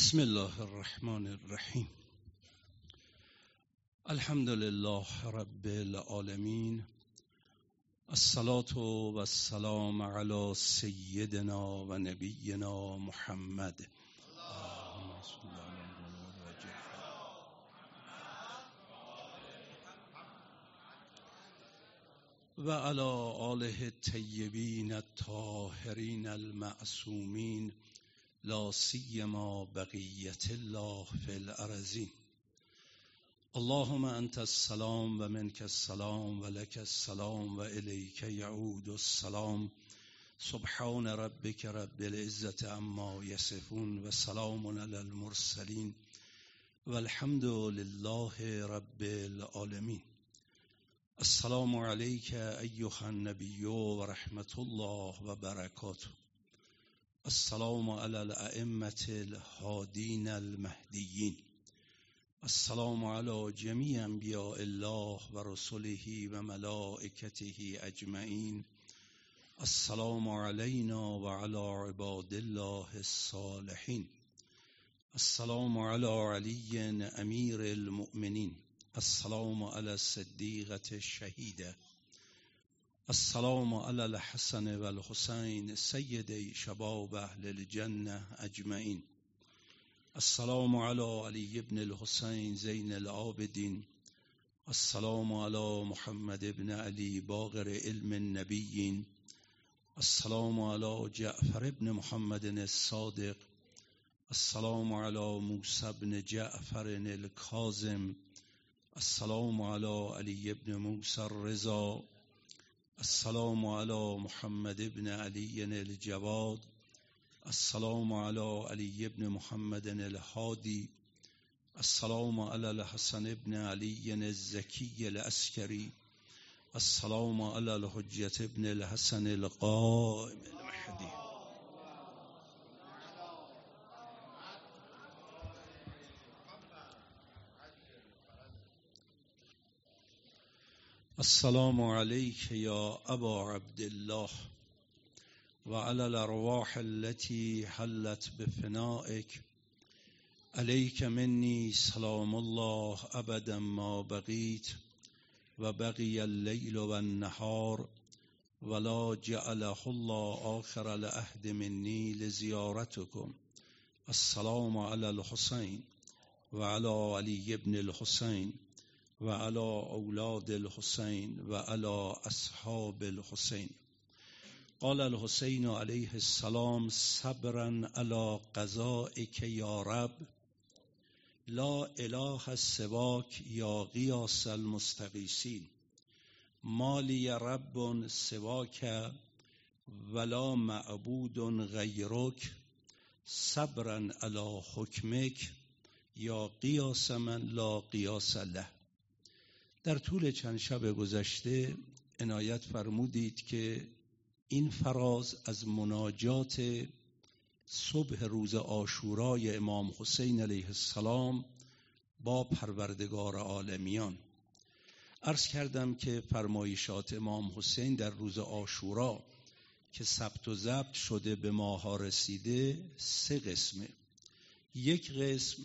بسم الله الرحمن الرحیم. الحمد لله رب العالمین. الصلاة و السلام علی سیدنا و نبینا محمد و علی آله الطیبین الطاهرین المعصومین. لا سیما بقیت الله فی الارضین اللهم انت السلام و منك السلام و لك السلام و الیک یعود السلام. سبحان ربك رب العزة عما یصفون و سلام علی المرسلین. والحمد لله رب العالمین. السلام عليك أيها النبي ورحمة الله وبركاته السلام على الأئمة الهادين المهديين. السلام على جميع أنبياء الله ورسله وملائكته أجمعين. السلام علينا وعلى عباد الله الصالحين. السلام على علي أمير المؤمنين. السلام على الصديقة الشهيدة. السلام على الحسن والحسين سيدي شباب أهل الجنة أجمعين. السلام على علي بن الحسين زين العابدين. السلام على محمد بن علي باغر علم النبيين. السلام على جعفر بن محمد الصادق. السلام على موسى بن جعفر الكاظم. السلام على علي بن موسى الرضا. السلام على محمد بن علي الجواد. السلام على علي بن محمد الهادي. السلام على الحسن بن علي الزكي العسكري. السلام على الحجة بن الحسن القائم. المهدي. السلام عليك يا أبا عبد الله وعلى الأرواح التي حلت بفنائك. عليك مني سلام الله أبدا ما بقيت وبقي الليل والنهار ولا جعله الله آخر العهد مني لزيارتكم. السلام على الحسين وعلى علي بن الحسين. وعلى أولاد الحسين وعلى أصحاب الحسين قال الحسين عليه السلام صبرا على قضائك يا رب لا إله سواك يا غياث المستغيثين ما لي رب سواك ولا معبود غيرك صبرا على حكمك یا قیاس من لا قیاس له. در طول چند شب گذشته عنایت فرمودید که این فراز از مناجات صبح روز آشورای امام حسین علیه السلام با پروردگار عالمیان. عرض کردم که فرمایشات امام حسین در روز آشورا که ثبت و ضبط شده به ماها رسیده سه قسمه. یک قسم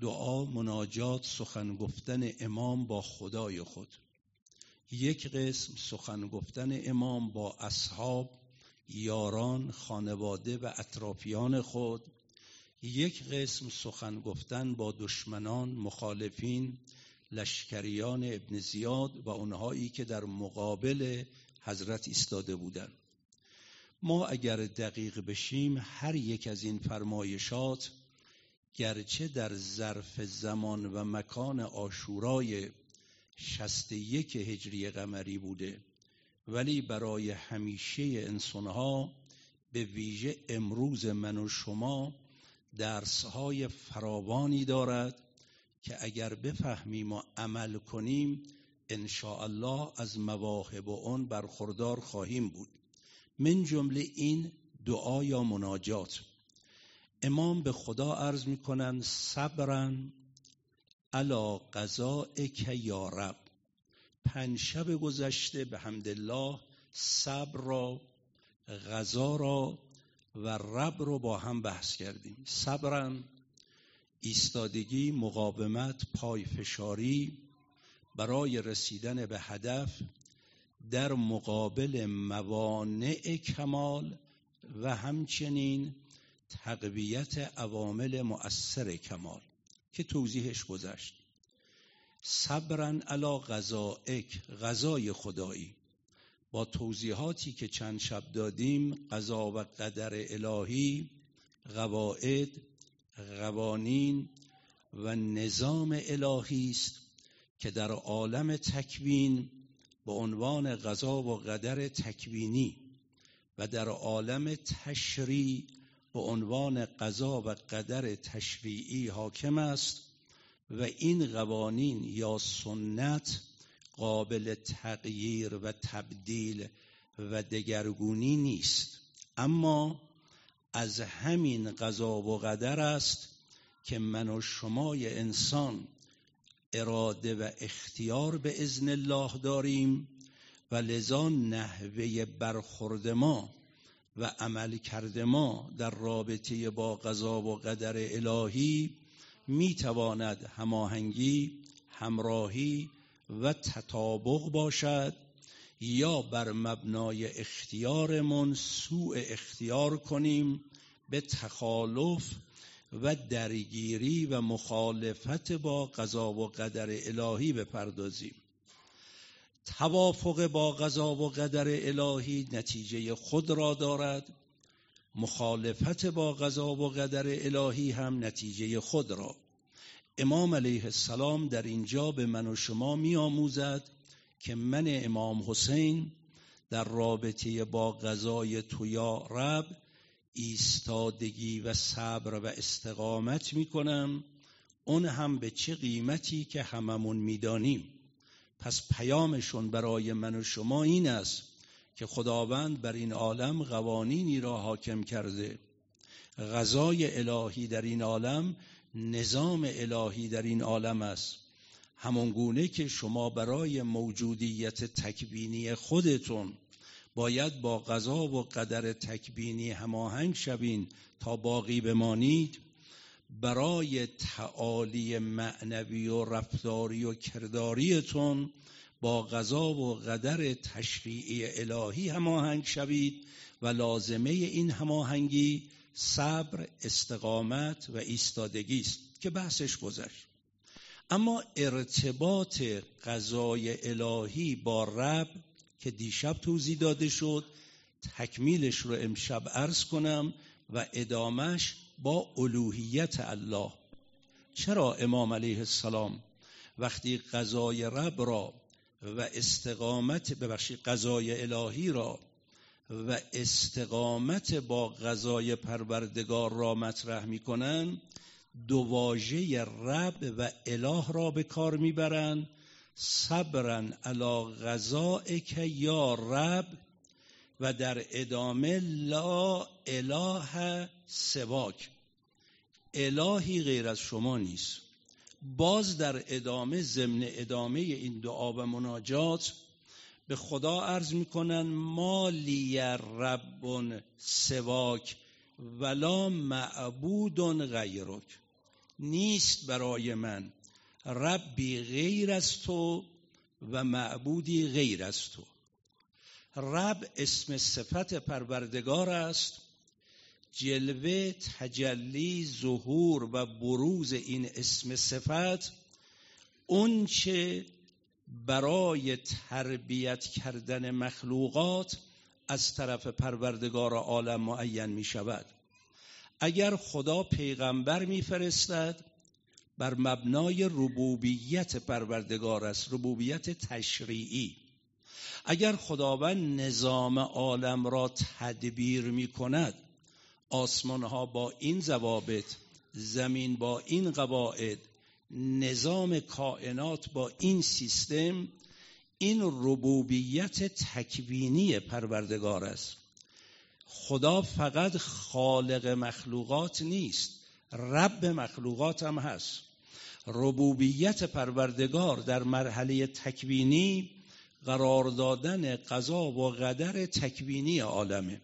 دعا مناجات سخن گفتن امام با خدای خود. یک قسم سخن گفتن امام با اصحاب یاران خانواده و اطرافیان خود. یک قسم سخن گفتن با دشمنان مخالفین لشکریان ابن زیاد و اونهایی که در مقابل حضرت ایستاده بودند. ما اگر دقیق بشیم هر یک از این فرمایشات گرچه در ظرف زمان و مکان آشورای شست یک هجری قمری بوده ولی برای همیشه انسانها به ویژه امروز من و شما درسهای فراوانی دارد که اگر بفهمیم و عمل کنیم ان الله از مواهب اون برخوردار خواهیم بود. من جمله این دعا یا مناجات امام به خدا عرض می‌کنن صبرن علا قضائک یا رب. پنج شب گذشته به حمدالله صبر را غذا را و رب رو با هم بحث کردیم. صبرن ایستادگی مقاومت پای فشاری برای رسیدن به هدف در مقابل موانع کمال و همچنین تقویت عوامل مؤثر کمال که توضیحش گذشت. صبرن علا غذائک غذای خدایی. با توضیحاتی که چند شب دادیم قضا و قدر الهی قواعد قوانین و نظام الهی است که در عالم تکوین به عنوان قضا و قدر تکوینی و در عالم تشریع به عنوان قضا و قدر تشریعی حاکم است و این قوانین یا سنت قابل تغییر و تبدیل و دگرگونی نیست. اما از همین قضا و قدر است که من و شمای انسان اراده و اختیار به ازن الله داریم و لذا نحوه برخورد ما و عمل کرده ما در رابطه با قضا و قدر الهی می تواند هماهنگی همراهی و تطابق باشد یا بر مبنای اختیارمون سوء اختیار کنیم به تخالف و درگیری و مخالفت با قضا و قدر الهی بپردازیم. توافق با قضا و قدر الهی نتیجه خود را دارد. مخالفت با قضا و قدر الهی هم نتیجه خود را. امام علیه السلام در اینجا به من و شما می آموزد که من امام حسین در رابطه با غذای تو یا رب ایستادگی و صبر و استقامت می کنم اون هم به چه قیمتی که هممون می‌دانیم. پس پیامشون برای من و شما این است که خداوند بر این عالم قوانینی را حاکم کرده. غذای الهی در این عالم نظام الهی در این عالم است. همون گونه که شما برای موجودیت تکوینی خودتون باید با قضا و قدر تکبینی هماهنگ شوین تا باقی بمانید برای تعالی معنوی و رفتاری و کرداریتون با قضا و قدر تشریعی الهی هماهنگ شوید و لازمه این هماهنگی صبر استقامت و ایستادگی است که بحثش گذشت. اما ارتباط قضای الهی با رب که دیشب توضیح داده شد تکمیلش رو امشب عرض کنم و ادامش با الوهیت الله. چرا امام علیه السلام وقتی قضای رب را و استقامت ببخشید قضای الهی را و استقامت با غذای پروردگار را مطرح می‌کنن دو واژه رب و اله را به کار می‌برند صبرن علا غذائک یا رب و در ادامه لا اله سواک الهی غیر از شما نیست. باز در ادامه ضمن ادامه این دعا و مناجات به خدا عرض می‌کنن مالی رب سواک ولا معبود غیرک. نیست برای من. ربی غیر از تو و معبودی غیر از تو. رب اسم صفت پروردگار است. جلوه تجلی ظهور و بروز این اسم صفت اون چه برای تربیت کردن مخلوقات از طرف پروردگار عالم معین می شود اگر خدا پیغمبر میفرستد بر مبنای ربوبیت پروردگار است ربوبیت تشریعی. اگر خداوند نظام عالم را تدبیر می کند آسمان ها با این ضوابط زمین با این قواعد نظام کائنات با این سیستم این ربوبیت تکوینی پروردگار است. خدا فقط خالق مخلوقات نیست رب مخلوقات هم هست. ربوبیت پروردگار در مرحله تکوینی قرار دادن قضا و قدر تکوینی عالمه.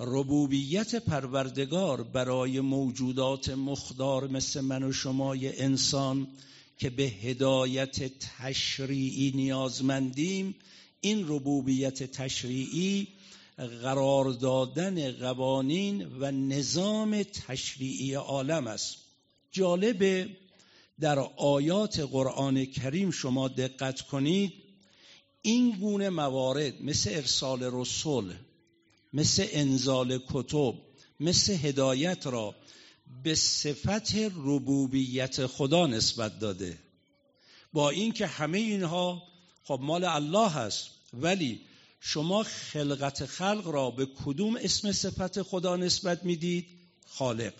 ربوبیت پروردگار برای موجودات مخدار مثل من و شمای انسان که به هدایت تشریعی نیازمندیم این ربوبیت تشریعی قرار دادن قوانین و نظام تشریعی عالم است. جالب در آیات قرآن کریم شما دقت کنید این گونه موارد مثل ارسال رسول مثل انزال کتب مثل هدایت را به صفت ربوبیت خدا نسبت داده. با اینکه همه اینها خب مال الله هست ولی شما خلقت خلق را به کدوم اسم صفت خدا نسبت می‌دید؟ خالق.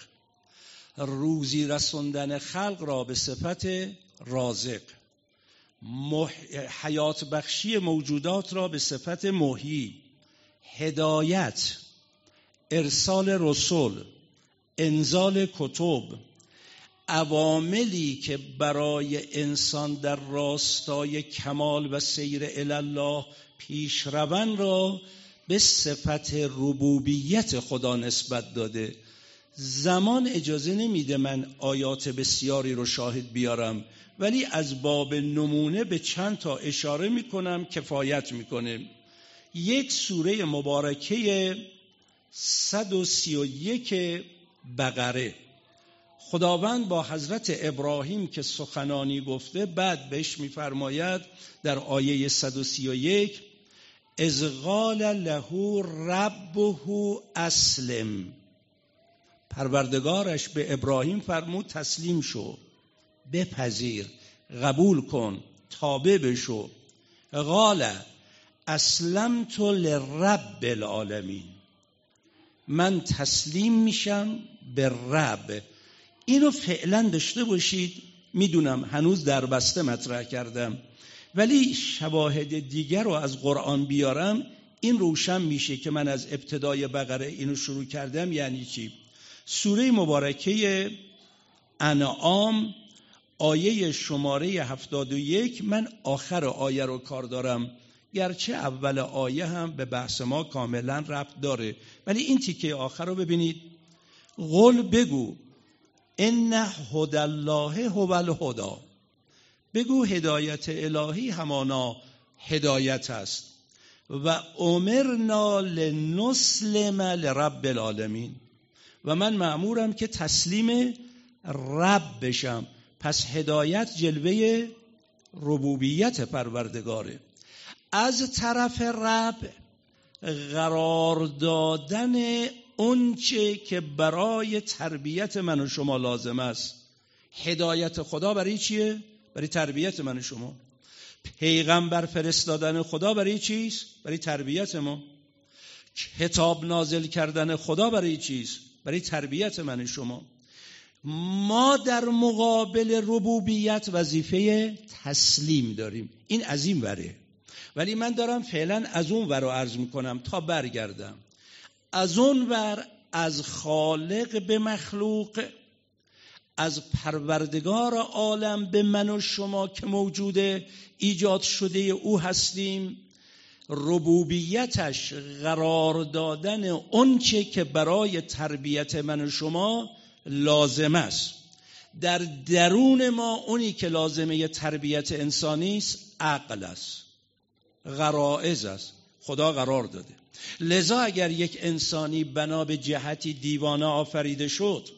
روزی رسوندن خلق را به صفت رازق. حیات بخشی موجودات را به صفت محیی هدایت ارسال رسول انزال کتب عواملی که برای انسان در راستای کمال و سیر الله پیشروان را به صفت ربوبیت خدا نسبت داده. زمان اجازه نمیده من آیات بسیاری رو شاهد بیارم ولی از باب نمونه به چند تا اشاره می‌کنم کفایت می‌کنه. یک سوره مبارکه 131 بقره. خداوند با حضرت ابراهیم که سخنانی گفته بعد بهش میفرماید در آیه 131 از قال له ربه اسلم. پروردگارش به ابراهیم فرمود تسلیم شو بپذیر قبول کن تابع بشو. قال اسلمت لرب العالمین. من تسلیم میشم به رب. اینو فعلا داشته باشید. می‌دونم هنوز در بسته مطرح کردم. ولی شواهد دیگر رو از قرآن بیارم این روشن میشه که من از ابتدای بقره اینو شروع کردم. یعنی چی؟ سوره مبارکه انعام آیه شماره 71 من آخر آیه رو کار دارم. گرچه اول آیه هم به بحث ما کاملا ربط داره. ولی این تیکه آخر رو ببینید. قول بگو ان هدى الله هو الهدى. بگو هدایت الهی همانا هدایت است. و امرنا لنسلم لرب العالمین. و من معمورم که تسلیم رب بشم. پس هدایت جلوه ربوبیت پروردگاره. از طرف رب قرار دادن اونچه که برای تربیت من و شما لازم است هدایت خدا برای چیه؟ برای تربیت من و شما پیغمبر فرستادن خدا برای چیست؟ برای تربیت ما کتاب نازل کردن خدا برای چیست؟ برای تربیت من شما ما در مقابل ربوبیت وظیفه تسلیم داریم این این وره ولی من دارم فعلا از اون ور رو عرض می‌کنم تا برگردم. از اون ور از خالق به مخلوق از پروردگار عالم به من و شما که موجوده ایجاد شده او هستیم. ربوبیتش قرار دادن اونچه که برای تربیت من و شما لازم است. در درون ما اونی که لازمه تربیت انسانی است عقل است. غرائز است. خدا قرار داده. لذا اگر یک انسانی بنا به جهتی دیوانه آفریده شد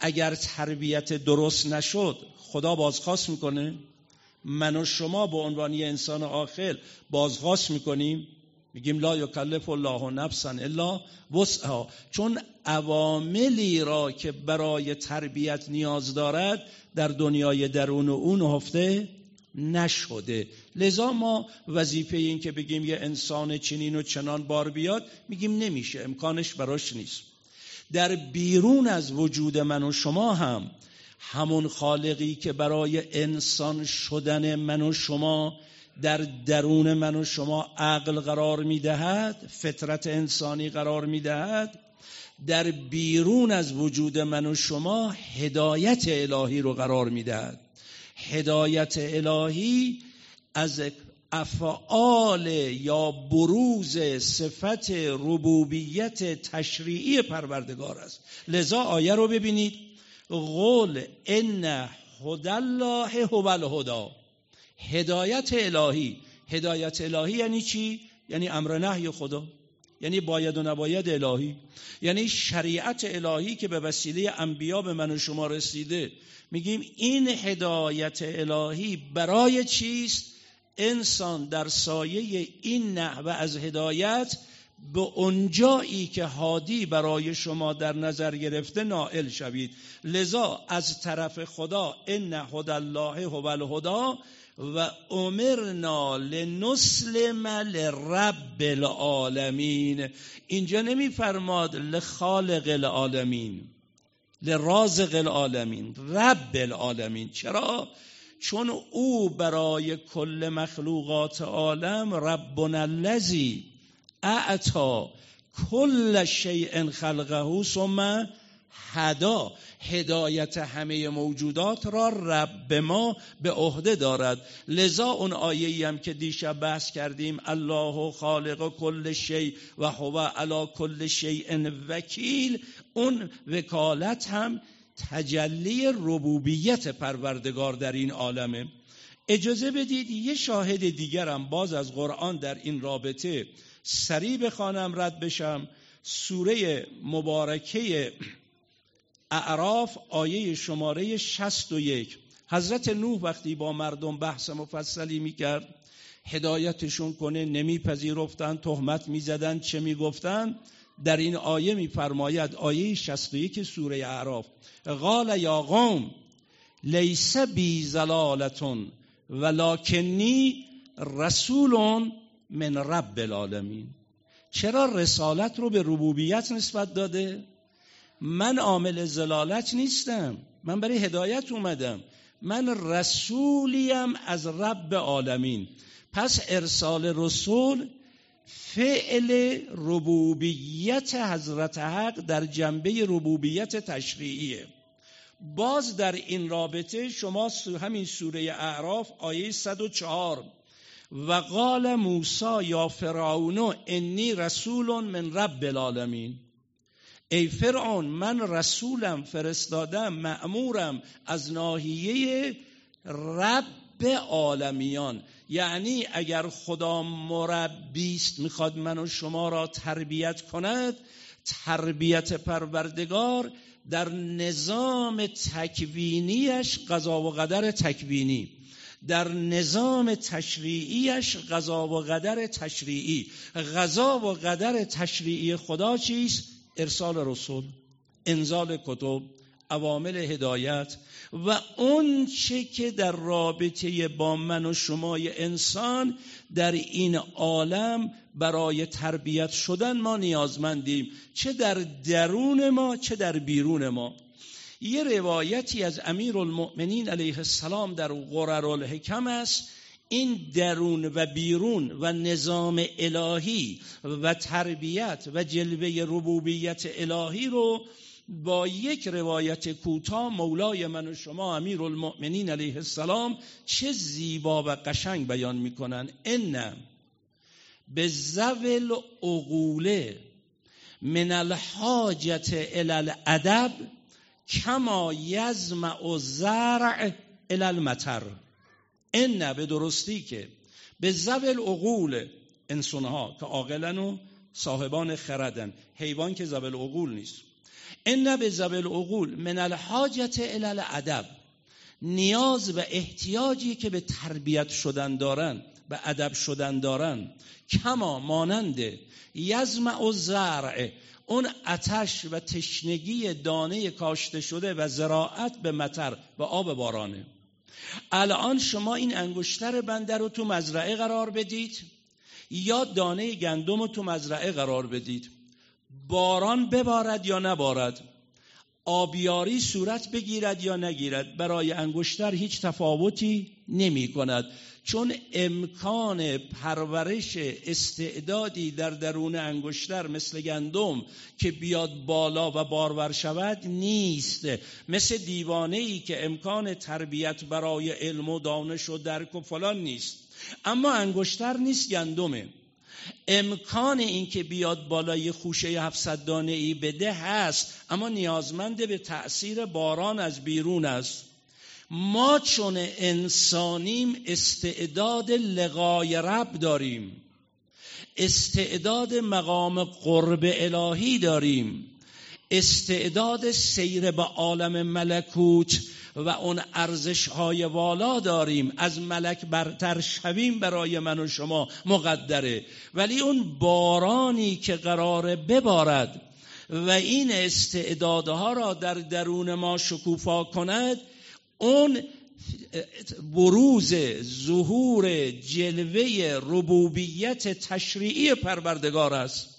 اگر تربیت درست نشد خدا بازخواست می‌کنه؟ من و شما به عنوان یه انسان عاقل بازخواست می‌کنیم؟ میگیم لا یکلف الله نفسا الا وسعها. چون عواملی را که برای تربیت نیاز دارد در دنیای درون اون هفته نشده. لذا ما وظیفه این که بگیم یه انسان چنین و چنان بار بیاد میگیم نمیشه امکانش براش نیست. در بیرون از وجود من و شما هم همون خالقی که برای انسان شدن من و شما در درون من و شما عقل قرار می‌دهد فطرت انسانی قرار می‌دهد در بیرون از وجود من و شما هدایت الهی رو قرار می‌دهد. هدایت الهی از افعال یا بروز صفت ربوبیت تشریعی پروردگار است. لذا آیه رو ببینید. قول ان هدى الله هو الهدى. هدایت الهی. هدایت الهی یعنی چی؟ یعنی امر نهی خدا. یعنی باید و نباید الهی. یعنی شریعت الهی که به وسیله انبیا به من و شما رسیده. میگیم این هدایت الهی برای چیست؟ انسان در سایه این نحوه از هدایت به اونجایی که هادی برای شما در نظر گرفته نائل شوید. لذا از طرف خدا ان هدى الله هو الهدى و امرنا لنسلم لرب العالمین. اینجا نمیفرماد لخالق العالمین لرازق العالمین رب العالمین. چرا؟ چون او برای کل مخلوقات عالم ربنا الذی اعطا کل شیء خلقه ثم هدا. هدایت همه موجودات را رب ما به عهده دارد. لذا اون آیه هم که دیشب بحث کردیم الله خالق کل شیء و هو علی کل شیء وکیل اون وکالت هم تجلی ربوبیت پروردگار در این عالمه. اجازه بدید یه شاهد دیگرم باز از قرآن در این رابطه سریع بخوانم رد بشم. سوره مبارکه اعراف آیه شماره 61 حضرت نوح وقتی با مردم بحث مفصلی می‌کرد هدایتشون کنه نمیپذیرفتن تهمت می‌زدن چه می‌گفتن؟ در این آیه میفرماید آیه 61 سوره اعراف قال یا قوم لیس بی زلالتون ولکنی رسول من رب العالمین. چرا رسالت رو به ربوبیت نسبت داده؟ من عامل زلالت نیستم من برای هدایت اومدم من رسولیم از رب عالمین پس ارسال رسول فعل ربوبیت حضرت حق در جنبه ربوبیت تشریعیه. باز در این رابطه شما همین سوره اعراف آیه 104 و قال موسی یا فرعون انی رسول من رب العالمین. ای فرعون من رسولم فرستادم معمورم از ناحیه رب عالمیان. یعنی اگر خدا مربی است می‌خواد من و شما را تربیت کند تربیت پروردگار در نظام تکوینیش قضا و قدر تکوینی. در نظام تشریعیش قضا و قدر تشریعی. قضا و قدر تشریعی خدا چیست؟ ارسال رسول انزال کتب. عوامل هدایت و اون چه که در رابطه با من و شمای انسان در این عالم برای تربیت شدن ما نیازمندیم چه در درون ما چه در بیرون ما. یه روایتی از امیر المؤمنین علیه السلام در غرر الحکم است. این درون و بیرون و نظام الهی و تربیت و جلوه ربوبیت الهی رو با یک روایت کوتاه مولای من و شما امیر المؤمنین علیه السلام چه زیبا و قشنگ بیان می‌کنن. ان به زول عقوله من الحاجت الى الادب کما یزمع زرع الى المطر. ان به درستی که به زول عقول انسانها که عاقلن و صاحبان خردن حیوان که زول عقول نیست. ان به زول عقول من الحاجت الى الادب نیاز و احتیاجی که به تربیت شدن دارن به ادب شدن دارن. کما مانند یزمع و زرع اون اتش و تشنگی دانه کاشته شده و زراعت به مطر و آب بارانه. الان شما این انگشتر بنده رو تو مزرعه قرار بدید یا دانه گندم رو تو مزرعه قرار بدید. باران ببارد یا نبارد؟ آبیاری صورت بگیرد یا نگیرد؟ برای انگشتر هیچ تفاوتی نمی کند. چون امکان پرورش استعدادی در درون انگشتر مثل گندم که بیاد بالا و بارور شود نیست. مثل دیوانه ای که امکان تربیت برای علم و دانش و درک و فلان نیست. اما انگشتر نیست گندمه. امکان اینکه بیاد بالای خوشه 700 دانه ای بده هست اما نیازمند به تأثیر باران از بیرون است. ما چون انسانیم استعداد لقای رب داریم. استعداد مقام قرب الهی داریم. استعداد سیر به عالم ملکوت و اون ارزش های والا داریم. از ملک برتر شویم برای من و شما مقدره. ولی اون بارانی که قراره ببارد و این استعدادها را در درون ما شکوفا کند اون بروز ظهور جلوه ربوبیت تشریعی پروردگار است.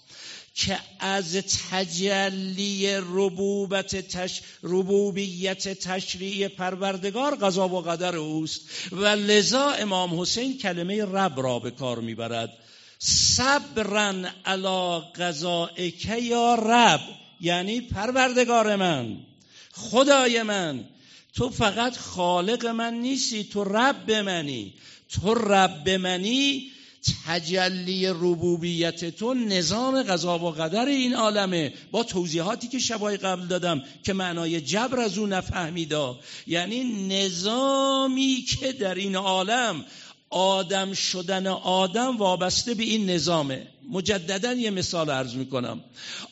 که از تجلی ربوبت تش... ربوبیت تشریع پروردگار قضا و قدر اوست. و لذا امام حسین کلمه رب را به کار می‌برد. صبرن علا قضائک یا رب یعنی پروردگار من خدای من تو فقط خالق من نیستی تو رب منی. تو رب منی تجلی ربوبیت تو نظام قضا و قدر این عالمه. با توضیحاتی که شبای قبل دادم که معنای جبر از او نفهمیدا. یعنی نظامی که در این عالم آدم شدن آدم وابسته به این نظامه. مجددا یه مثال عرض می‌کنم.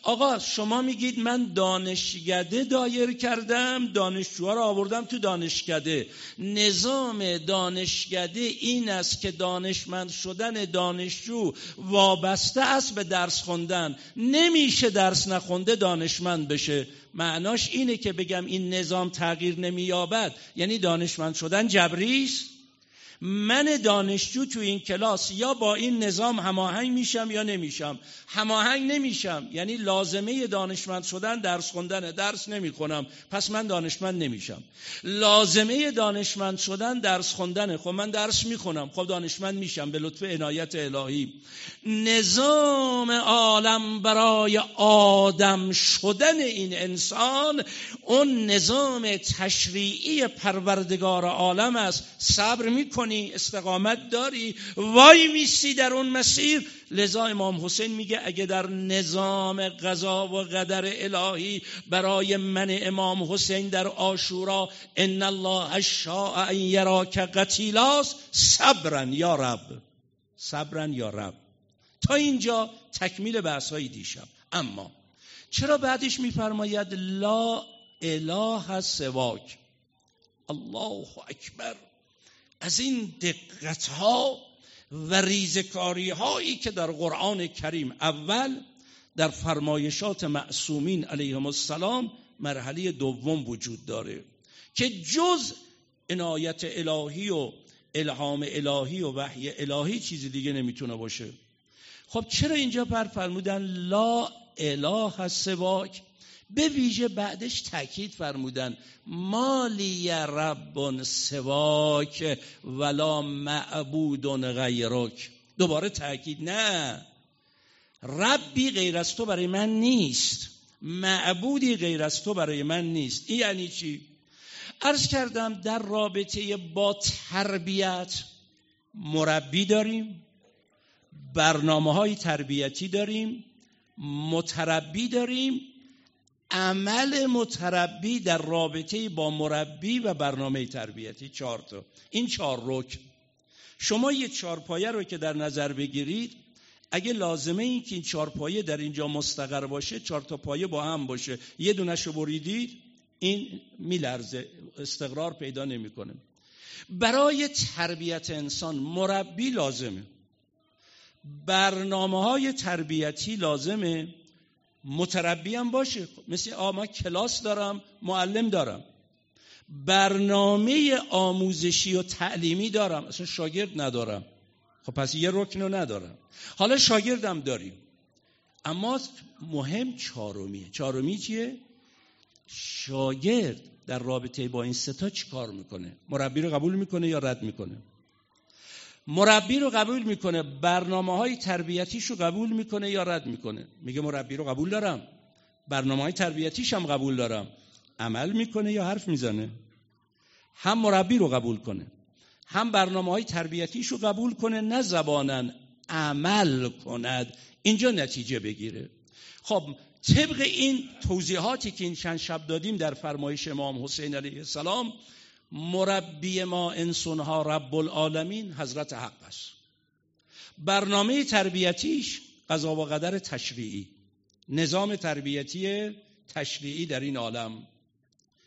آقا شما میگید من دانشکده دایر کردم دانشجوها رو آوردم تو دانشکده. نظام دانشکده این است که دانشمند شدن دانشجو وابسته است به درس خوندن. نمیشه درس نخونده دانشمند بشه. معناش اینه که بگم این نظام تغییر نمییابد. یعنی دانشمند شدن جبریست من دانشجو تو این کلاس یا با این نظام هماهنگ میشم یا نمیشم؟ هماهنگ نمیشم. یعنی لازمه دانشمند شدن درس خوندن درس نمی‌کنم پس من دانشمند نمیشم. لازمه دانشمند شدن درس خوندن. خب من درس می‌خونم. خب دانشمند میشم به لطف عنایت الهی. نظام عالم برای آدم شدن این انسان اون نظام تشریعی پروردگار عالم است. صبر می‌کنه استقامت داری وای میسی در اون مسیر. لذا امام حسین میگه اگه در نظام قضا و قدر الهی برای من امام حسین در آشورا ان الله شاء ان یراک قتیلاس صبرن یا رب. صبرن یا رب. تا اینجا تکمیل بحث های دیشب. اما چرا بعدش میفرماید لا اله سواک؟ الله اکبر. از این دقت ها و ریزکاری هایی که در قرآن کریم اول در فرمایشات معصومین علیهم السلام مرحله دوم وجود داره که جز عنایت الهی و الهام الهی و وحی الهی چیزی دیگه نمی‌تونه باشه. خب چرا اینجا پر فرمودن لا اله سواک؟ به ویژه بعدش تاکید فرمودن مالی رب سواک ولا معبود غیرک دوباره تاکید نه. ربی غیر از تو برای من نیست. معبودی غیر از تو برای من نیست. این یعنی چی؟ عرض کردم در رابطه با تربیت مربی داریم برنامه های تربیتی داریم متربی داریم عمل متربی در رابطه با مربی و برنامه تربیتی. چهار تا. این چهار رکن. شما یه چهارپایه رو که در نظر بگیرید اگه لازمه این که این چهارپایه در اینجا مستقر باشه چهار تا پایه با هم باشه. یه دونش رو بریدید این میلرزه. استقرار پیدا نمی‌کنه. برای تربیت انسان مربی لازمه. برنامه های تربیتی لازمه. متربی هم باشه. مثل آما کلاس دارم معلم دارم. برنامه آموزشی و تعلیمی دارم. اصلا شاگرد ندارم. خب پس یه رکن ندارم. حالا شاگردم داریم. اما مهم چهارمیه. چهارمی چیه؟ شاگرد در رابطه با این ستا چی کار می‌کنه؟ مربی رو قبول می‌کنه یا رد می‌کنه؟ مربی رو قبول می‌کنه برنامه های تربیتیش رو قبول می‌کنه یا رد می‌کنه؟ میگه مربی رو قبول دارم. برنامه های تربیتیش هم قبول دارم. عمل می‌کنه یا حرف می‌زنه؟ هم مربی رو قبول کنه هم برنامه های تربیتیش رو قبول کنه نه زبانن عمل کند. اینجا نتیجه بگیره. خب طبق این توضیحاتی که این چند شب دادیم در فرمایش امام حسین علیه السلام مربی ما انسانها رب العالمین حضرت حق است. برنامه تربیتیش قضا و قدر تشریعی. نظام تربیتی تشریعی در این عالم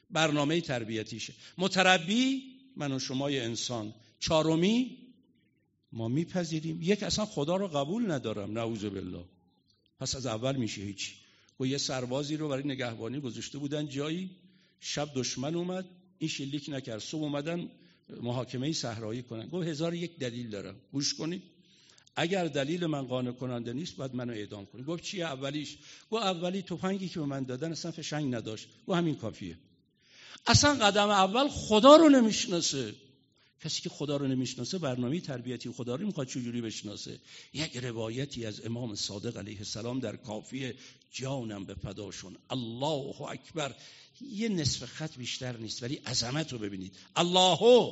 برنامه تربیتیشه. متربی من و شمای انسان. چهارمی ما میپذیریم. یک اصلا خدا رو قبول ندارم. نعوذ بالله. پس از اول میشه هیچی. و یه سربازی رو برای نگهبانی گذاشته بودن جایی. شب دشمن اومد. این شلیک نکرد. صبح اومدن محاکمه صحرایی کنن. گفت هزار یک دلیل دارم. گوش کنید. اگر دلیل من قانع کننده نیست باید منو اعدام کنید. گفت چیه اولیش؟ گفت اولی تفنگی که به من دادن اصلا فشنگ نداشت. گفت همین کافیه. اصلا قدم اول خدا رو نمی‌شناسه. کسی که خدا رو نمی‌شناسه برنامه تربیتی خدا رو می‌خواد چجوری بشناسه. یک روایتی از امام صادق علیه السلام در کافیه. جانم به فداشون الله اکبر. یه نصف خط بیشتر نیست ولی عظمت رو ببینید. الله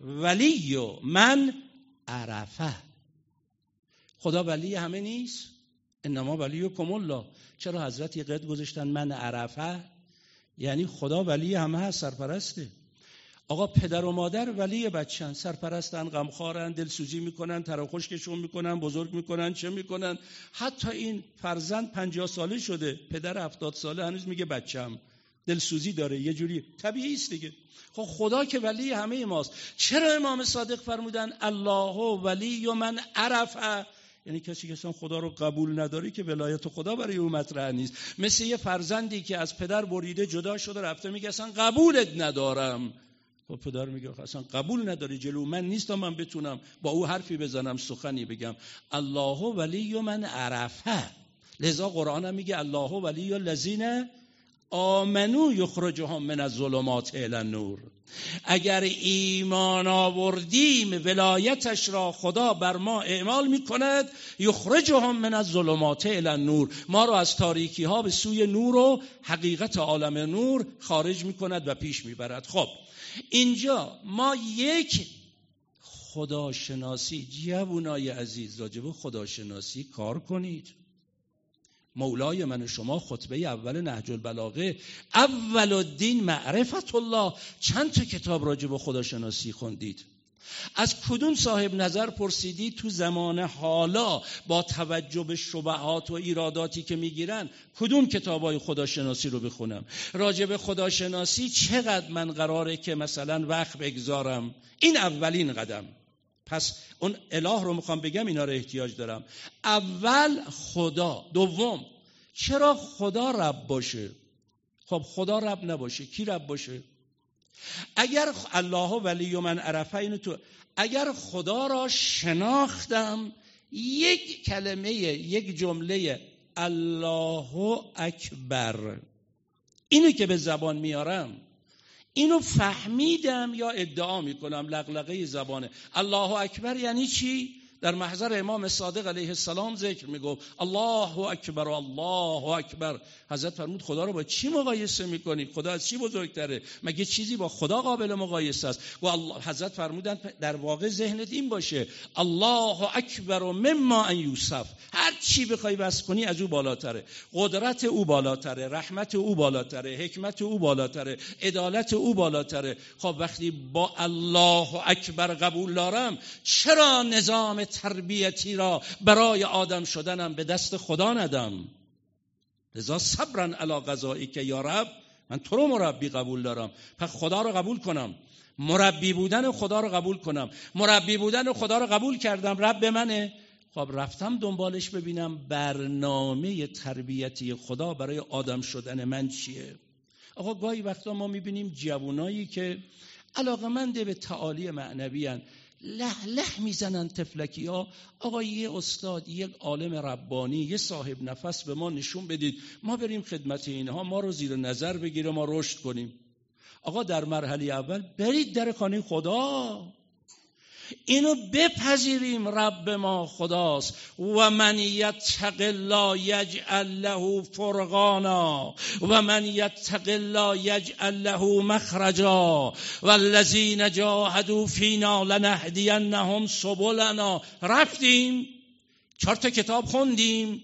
ولی من عرفه. خدا ولی همه نیست؟ انما ولی کم الله. چرا حضرت یه قد گذاشتن من عرفه؟ یعنی خدا ولی همه هست سرپرسته. آقا پدر و مادر ولی بچن سرپرستن غمخوارن دلسوزی می‌کنن تر خشکشون می‌کنن بزرگ می‌کنن چه می‌کنن؟ حتی این فرزند پنجاه ساله شده پدر هفتاد ساله هنوز میگه بچم دلسوزی داره یه جوری طبیعی است دیگه. خب خدا که ولی همه ماست. چرا امام صادق فرمودن الله ولی و من عرفه یعنی کسی که اصلا خدا رو قبول نداره که ولایت خدا برای او مطرح نیست. مثل یه فرزندی که از پدر بریده جدا شده رفته میگه اصلا قبولت ندارم. خب پدر میگه اصلا قبول نداری جلو من نیستم من بتونم با او حرفی بزنم سخنی بگم. الله ولی من عرفه. لذا قرآن میگه الله ولی لذین آمنو یخرجهم من الظلمات الی النور. اگر ایمان آوردیم ولایتش را خدا بر ما اعمال می کند یخرجهم من الظلمات الی النور. ما را از تاریکی ها به سوی نور و حقیقت عالم نور خارج می کند و پیش می برد خب اینجا ما یک خداشناسی جوونای عزیز راجب خداشناسی کار کنید. مولای من شما خطبه اول نهج البلاغه. اول الدین معرفت الله چند تا کتاب راجع به خداشناسی خوندید؟ از کدوم صاحب نظر پرسیدی تو زمان حالا با توجه به شبهات و ایراداتی که می‌گیرن کدوم کتاب های خداشناسی رو بخونم؟ راجع به خداشناسی چقدر من قراره که مثلا وقت بگذارم؟ این اولین قدم. پس اون اله رو می‌خوام بگم اینا رو احتیاج دارم. اول خدا دوم چرا خدا رب باشه؟ خب خدا رب نباشه کی رب باشه؟ اگر الله ولی من عرفه اینو تو اگر خدا را شناختم یک کلمه یک جمله الله اکبر. اینو که به زبان میارم اینو فهمیدم یا ادعا می‌کنم؟ لغلقه زبانه. الله اکبر یعنی چی؟ در محضر امام صادق علیه السلام ذکر می‌گفت الله اکبر و الله اکبر. حضرت فرمود خدا رو با چی مقایسه می‌کنی؟ خدا از چی بزرگتره؟ مگه چیزی با خدا قابل مقایسه است؟ و الله حضرت فرمودن در واقع ذهنت این باشه الله اکبر و مما ان یوسف هر چی بخوای بس کنی از او بالاتره. قدرت او بالاتره رحمت او بالاتره حکمت او بالاتره عدالت او بالاتره. خب وقتی با الله اکبر قبول دارم چرا نظام تربیتی را برای آدم شدنم به دست خدا ندم. لذا صبرن علا قضایی که یا رب من تو رو مربی قبول دارم. پس خدا رو قبول کنم. مربی بودن خدا رو قبول کنم. مربی بودن خدا رو قبول کردم. رب به منه. خب رفتم دنبالش ببینم برنامه تربیتی خدا برای آدم شدن من چیه. آقا گاهی وقتا ما می‌بینیم جوانایی که علاقمند به تعالی معنوی له له می‌زنن تفلکی ها. آقا یه استاد یک عالم ربانی یه صاحب نفس به ما نشون بدید. ما بریم خدمت اینها ما رو زیر نظر بگیره ما رشد کنیم. آقا در مرحله اول برید در خانه خدا. اینو بپذیریم رب ما خداست. و من یتق الله یجعل له فرقانا و من یتق الله یجعل له مخرجا. والذین جاهدوا فینا لنهدینهم سبلنا. رفتیم چهار تا کتاب خوندیم.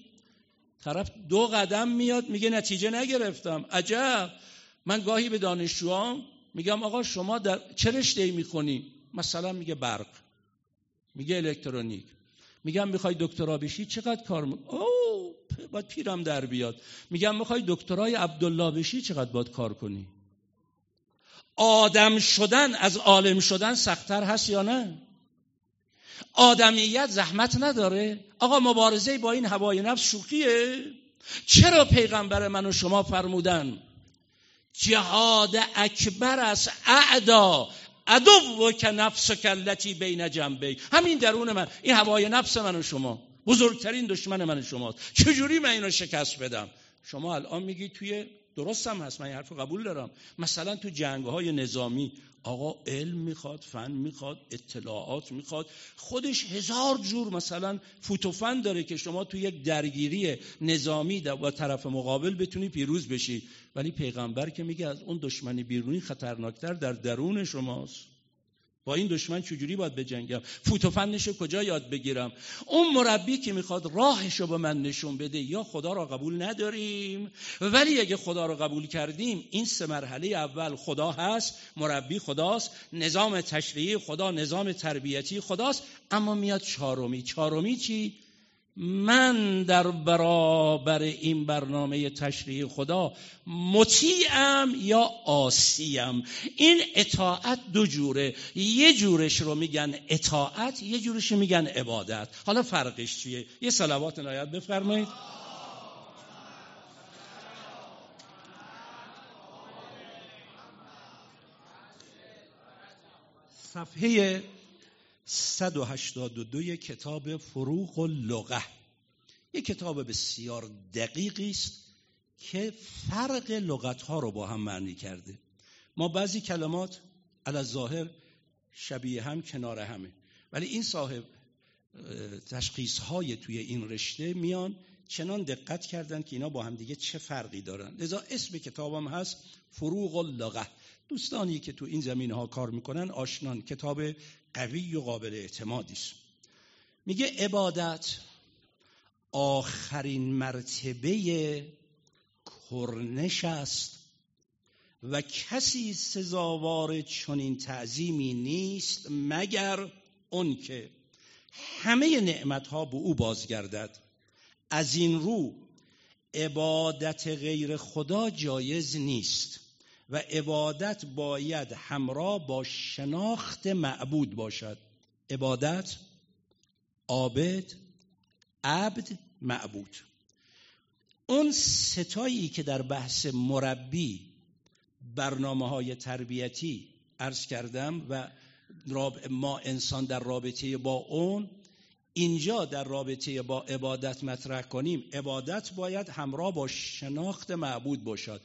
طرف دو قدم میاد میگه نتیجه نگرفتم. عجب. من گاهی به دانشجوام میگم آقا شما در چه رشته ای می‌خونی؟ مثلا میگه برق میگه الکترونیک میگم می‌خوای دکترا بشی چقدر کار م... اوه باید پیرم در بیاد. میگم می‌خوای دکترای عبدالله بشی چقدر باید کار کنی؟ آدم شدن از عالم شدن سختتر هست یا نه؟ آدمیت زحمت نداره. آقا مبارزه با این هوای نفس شوخیه. چرا پیغمبر من و شما فرمودن؟ جهاد اکبر از اعدا ادو که نفس کلتی بین جنبه همین درون من. این هوای نفس من و شما. بزرگترین دشمن من و شماست. چجوری من اینو شکست بدم؟ شما الان میگی توی درستم هست من این حرف قبول دارم. مثلا تو جنگ های نظامی آقا علم می‌خواد فن می‌خواد اطلاعات می‌خواد. خودش هزار جور مثلا فوتوفن داره که شما تو یک درگیری نظامی با طرف مقابل بتونی پیروز بشی. ولی پیغمبر که میگه از اون دشمنی بیرونی خطرناکتر در درون شماست. با این دشمن چجوری باید بجنگم؟ فوتوفنشو کجا یاد بگیرم؟ اون مربی که می‌خواد راهشو به من نشون بده یا خدا را قبول نداریم؟ ولی اگه خدا را قبول کردیم این سه مرحله اول خدا هست مربی خداست نظام تشریعی خدا نظام تربیتی خداست اما میاد چهارمی. چهارمی چی؟ من در برابر این برنامه تشریع خدا مطیعم یا آسیم؟ این اطاعت دو جوره. یه جورش رو میگن اطاعت یه جورش میگن عبادت. حالا فرقش چیه؟ یه صلوات نایت بفرمایید. صفحه 182 کتاب فروغ و لغه. یک کتاب بسیار دقیقی است که فرق لغت ها رو با هم معنی کرده. ما بعضی کلمات علی ظاهر شبیه هم کنار همه. ولی این صاحب تشخیص های توی این رشته میان چنان دقت کردن که اینا با هم دیگه چه فرقی دارن. لذا اسم کتابم هست فروغ اللغه دوستانی که تو این زمینه ها کار می‌کنن آشنان. کتاب قوی و قابل اعتمادی است. میگه عبادت آخرین مرتبه کرنش است و کسی سزاوار چنین تعظیمی نیست مگر اون که همه نعمتها به او بازگردد. از این رو عبادت غیر خدا جایز نیست. و عبادت باید همراه با شناخت معبود باشد. عبادت عابد عبد معبود. اون ستایی که در بحث مربی برنامه های تربیتی عرض کردم و ما انسان در رابطه با اون اینجا در رابطه با عبادت مطرح کنیم. عبادت باید همراه با شناخت معبود باشد.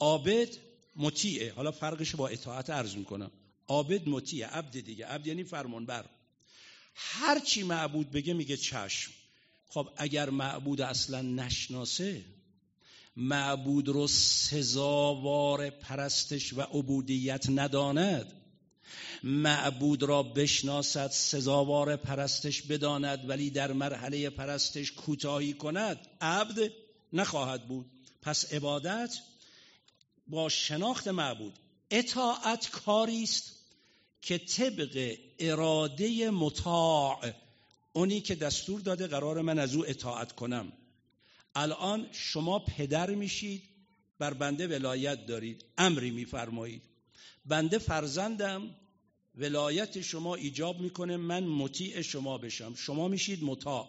عابد مطیعه. حالا فرقش با اطاعت عرض می‌کنم. عابد مطیعه عبد دیگه. عبد یعنی فرمانبر هر چی معبود بگه میگه چشم. خب اگر معبود اصلا نشناسه معبود رو سزاوار پرستش و عبودیت نداند. معبود را بشناسد سزاوار پرستش بداند ولی در مرحله پرستش کوتاهی کند. عبد نخواهد بود. پس عبادت با شناخت معبود. اطاعت کاری است که طبق اراده مطاع. اونی که دستور داده قرار من از او اطاعت کنم. الان شما پدر میشید بر بنده ولایت دارید امری میفرمایید. بنده فرزندم ولایت شما ایجاب می‌کنه من مطیع شما بشم. شما میشید مطاع.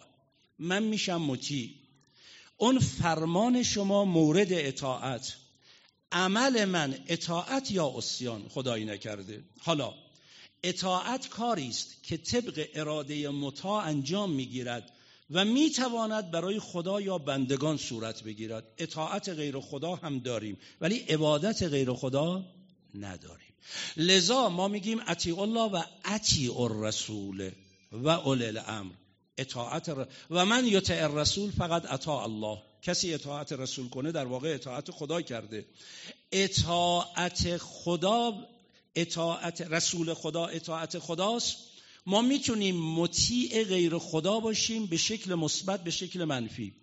من میشم مطیع. اون فرمان شما مورد اطاعت. عمل من اطاعت یا اسیان خدایی نکرده. حالا اطاعت کاری است که طبق اراده مطاع انجام می‌گیرد و می‌تواند برای خدا یا بندگان صورت بگیرد. اطاعت غیر خدا هم داریم ولی عبادت غیر خدا نداریم. لذا ما میگیم اطیع الله و اطیع الرسول و اول الامر. اطاعت و من یطع الرسول فقط اطاع الله. کسی اطاعت رسول کنه در واقع اطاعت خدا کرده. اطاعت خدا اطاعت رسول خدا اطاعت خداست. ما می‌تونیم مطیع غیر خدا باشیم به شکل مثبت به شکل منفی.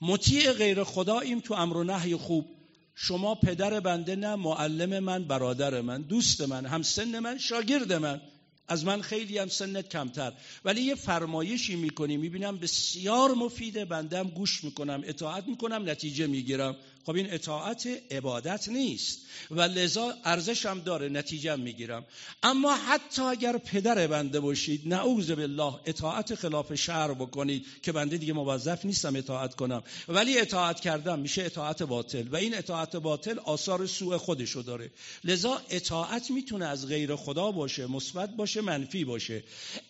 مطیع غیر خدا ایم تو امر و نهی خوب. شما پدر بنده نه معلم من برادر من دوست من هم سن من شاگرد من. از من خیلی هم سنت کمتر. ولی یه فرمایشی می‌کنی می‌بینم بسیار مفیده بنده هم گوش می‌کنم اطاعت می‌کنم نتیجه می‌گیرم. خب این اطاعت عبادت نیست و لذا ارزش هم داره نتیجه می‌گیرم. اما حتی اگر پدر بنده باشید نعوذ بالله اطاعت خلاف شهر بکنید که بنده دیگه موظف نیستم اطاعت کنم. ولی اطاعت کردم میشه اطاعت باطل و این اطاعت باطل آثار سوء خودشو داره. لذا اطاعت می‌تونه از غیر خدا باشه مثبت باشه منفی باشه.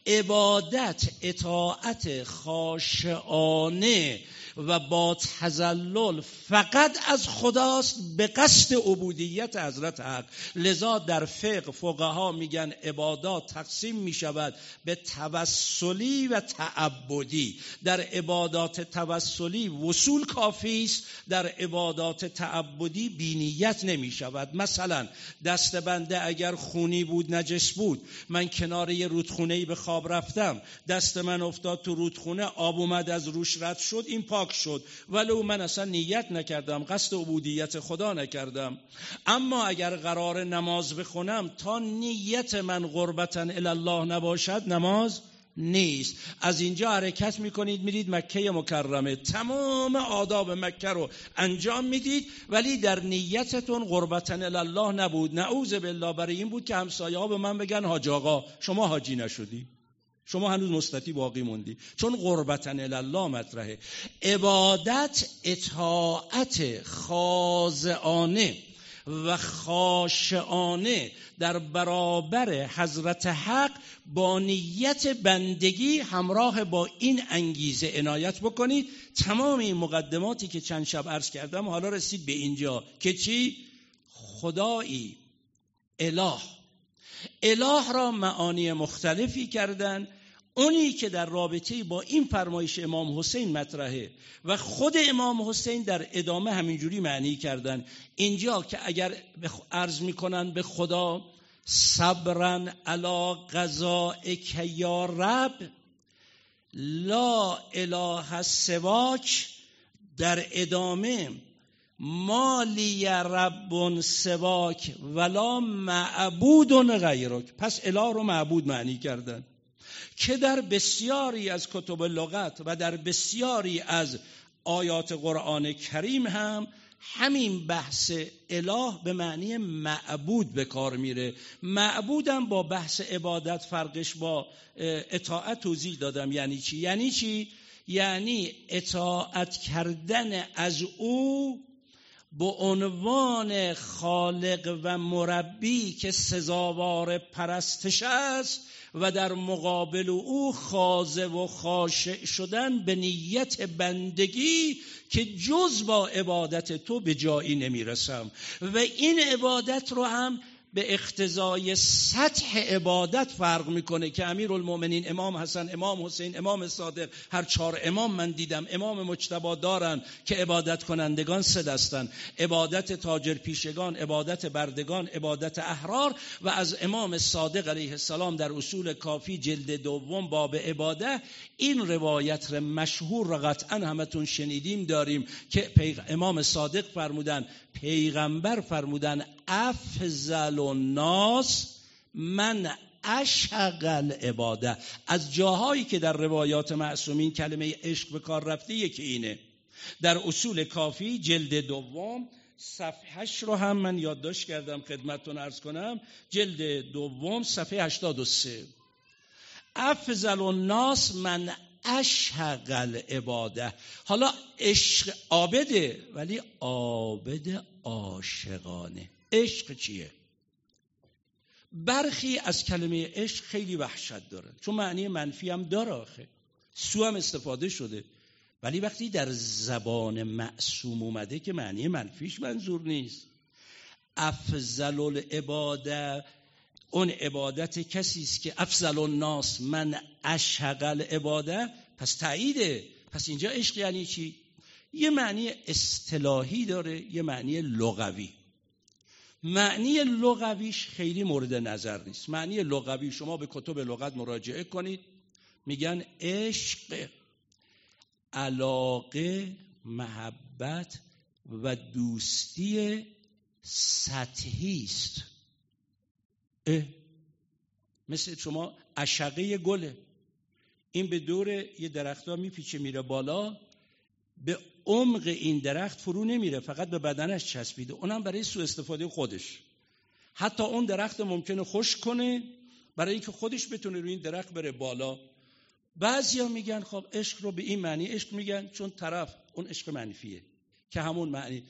عبادت اطاعت خاشعانه و با تزلل فقط از خداست به قصد عبودیت حضرت حق لذا در فقه فقها میگن عبادات تقسیم می‌شود به توسلی و تعبدی. در عبادات توسلی وصول کافی است در عبادات تعبدی بینیت نمی شود مثلا دست بنده اگر خونی بود نجس بود من کنار یه رودخونه به خواب رفتم دست من افتاد تو رودخونه آب اومد از روش رد شد این پاک شد. ولو من اصلا نیت نکردم قصد عبودیت خدا نکردم. اما اگر قرار نماز بخونم تا نیت من قربتا الله نباشد نماز نیست. از اینجا حرکت می‌کنید میرید مکه مکرمه. تمام آداب مکه رو انجام می‌دید ولی در نیتتون قربتا الله نبود. نعوذ بالله برای این بود که همسایه ها به من بگن حاج آقا شما حاجی نشدی. شما هنوز مستطی باقی موندی. چون قربتا الله مطرحه. عبادت اطاعت خاضعانه و خاشعانه در برابر حضرت حق با نیت بندگی همراه با این انگیزه عنایت بکنید. تمام این مقدماتی که چند شب عرض کردم حالا رسید به اینجا که چی؟ خدایی اله. اله را معانی مختلفی کردن. اونی که در رابطه با این فرمایش امام حسین مطرحه و خود امام حسین در ادامه همینجوری معنی کردن. اینجا که اگر عرض می‌کنن به خدا صبرن علا قضائک یا رب لا اله سواک در ادامه مالی رب سواک ولا معبود غیرک. پس اله رو معبود معنی کردن. که در بسیاری از کتب لغت و در بسیاری از آیات قرآن کریم هم همین بحث اله به معنی معبود به کار میره. معبودم با بحث عبادت فرقش با اطاعت توضیح دادم. یعنی چی؟ یعنی چی؟ یعنی اطاعت کردن از او به عنوان خالق و مربی که سزاوار پرستش است و در مقابل او خازه و خاشع شدن به نیت بندگی که جز با عبادت تو به جایی نمی‌رسم. و این عبادت رو هم به اقتضای سطح عبادت فرق می‌کنه که امیر المومنین امام حسن امام حسین امام صادق هر چهار امام من دیدم امام مجتبا دارن که عبادت کنندگان سه دستن. عبادت تاجر پیشگان عبادت بردگان عبادت احرار و از امام صادق علیه السلام در اصول کافی جلد دوم باب عباده این روایت مشهور را قطعا همتون شنیدیم داریم که امام صادق فرمودن پیغمبر فرمودن افضل الناس من اشغل عباده از جاهایی که در روایات معصومین کلمه عشق به کار رفته یکی اینه. در اصول کافی جلد دوم صفحهش رو هم من یادداشت کردم خدمتتون ارز کنم. جلد دوم صفحه 83 افضل الناس من اشهقل عباده حالا عشق عابده ولی عابد عاشقانه. عشق چیه؟ برخی از کلمه عشق خیلی وحشت داره. چون معنی منفی هم داره آخه. سو هم استفاده شده. ولی وقتی در زبان معصوم اومده که معنی منفیش منظور نیست. افضل العباده اون عبادت کسی است که افضل الناس من اشهقل عباده پس تاییده پس اینجا عشق یعنی چی؟ یه معنی اصطلاحی داره یه معنی لغوی. معنی لغویش خیلی مورد نظر نیست. معنی لغوی شما به کتب لغت مراجعه کنید. میگن عشق علاقه محبت و دوستی سطحی است. مثل شما اشقه گله. این به دور یه درختها میپیچه میره بالا. به عمق این درخت فرو نمیره فقط به بدنش چسبیده. اونم برای سوء استفاده خودش. حتی اون درخت ممکنه خوش کنه برای اینکه خودش بتونه روی این درخت بره بالا. بعضیا میگن خب عشق رو به این معنی عشق میگن چون طرف اون عشق منفیه. که همون معنی.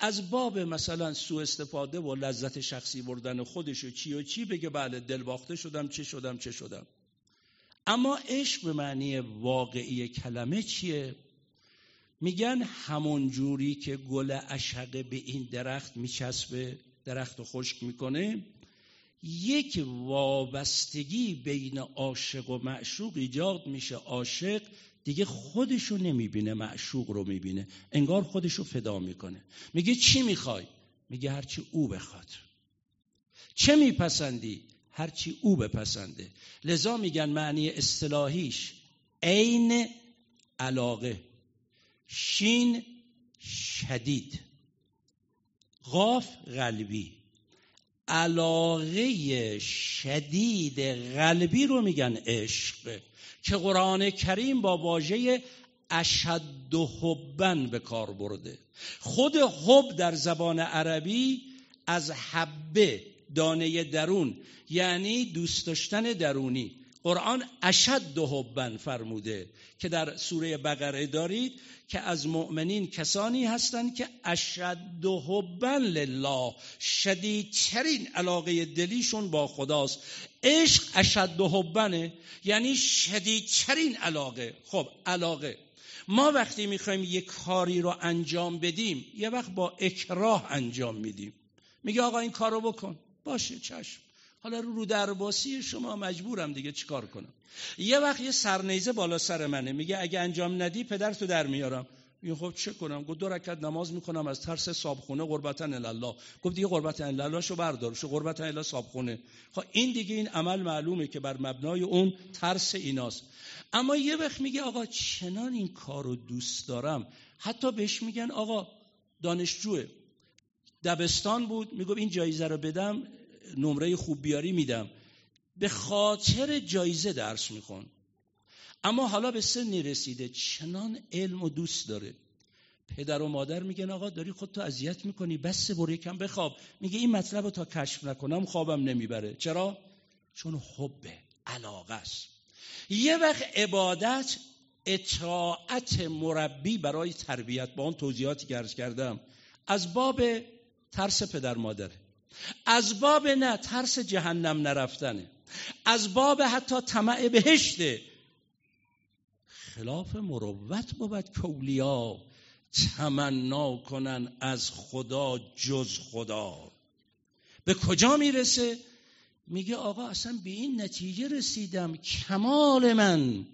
از باب مثلا سوء استفاده و لذت شخصی بردن خودش و چی و چی بگه بله دلباخته شدم چه شدم چه شدم. اما عشق به معنی واقعی کلمه چیه؟ میگن همون جوری که گل اشقه به این درخت میچسبه درخت خشک می‌کنه. یک وابستگی بین عاشق و معشوق ایجاد میشه. عاشق دیگه خودشو نمی‌بینه معشوق رو می‌بینه انگار خودشو فدا می‌کنه. میگه چی می‌خوای؟ میگه هرچی او بخواد. چه میپسندی؟ هرچی او بپسنده. لذا میگن معنی اصطلاحیش عین علاقه شین شدید قاف قلبی. علاقه شدید قلبی رو میگن عشق که قرآن کریم با واژه اشد حبن به کار برده. خود حب در زبان عربی از حبه دانه درون یعنی دوست داشتن درونی. قرآن اشد حبن فرموده که در سوره بقره دارید که از مؤمنین کسانی هستند که اشد حبن لله شدیدترین علاقه دلیشون با خداست. عشق اشد حبنه یعنی شدیدترین علاقه. خب علاقه. ما وقتی می‌خوایم یک کاری رو انجام بدیم یه وقت با اکراه انجام میدیم. میگه آقا این کارو بکن. باشه چشم. حالا رو درباسی شما مجبورم دیگه چیکار کنم؟ یه وقت یه سرنیزه بالا سر منه میگه اگه انجام ندی پدر تو در میارم. میگه خب چه کنم؟ گفت دو رکعت نماز می‌کنم از ترس صابخونه قربتن الله گفت دیگه قربتن الله شو بردار شو قربتن الله صابخونه. خب این دیگه این عمل معلومه که بر مبنای اون ترس ایناست. اما یه وقت میگه آقا چنان این کارو دوست دارم. حتی بهش میگن آقا دانشجوه. دبستان بود. میگه این جایزه رو بدم نمره خوب بیاری میدم. به خاطر جایزه درس میخون. اما حالا به سنی رسیده. چنان علم و دوست داره. پدر و مادر میگن آقا داری خودتو اذیت می‌کنی. بس برو یکم بخواب. میگه این مطلب رو تا کشف نکنم خوابم نمی‌بره. چرا؟ چون حبه علاقه است. یه وقت عبادت اطاعت مربی برای تربیت. با اون توضیحاتی که کردم. از باب ترس پدر مادره. از باب نه ترس جهنم نرفتنه. از باب حتی طمع بهشته. خلاف مروت بود کولیا تمنا کنن از خدا جز خدا. به کجا می‌رسه؟ میگه آقا اصلا به این نتیجه رسیدم. کمال من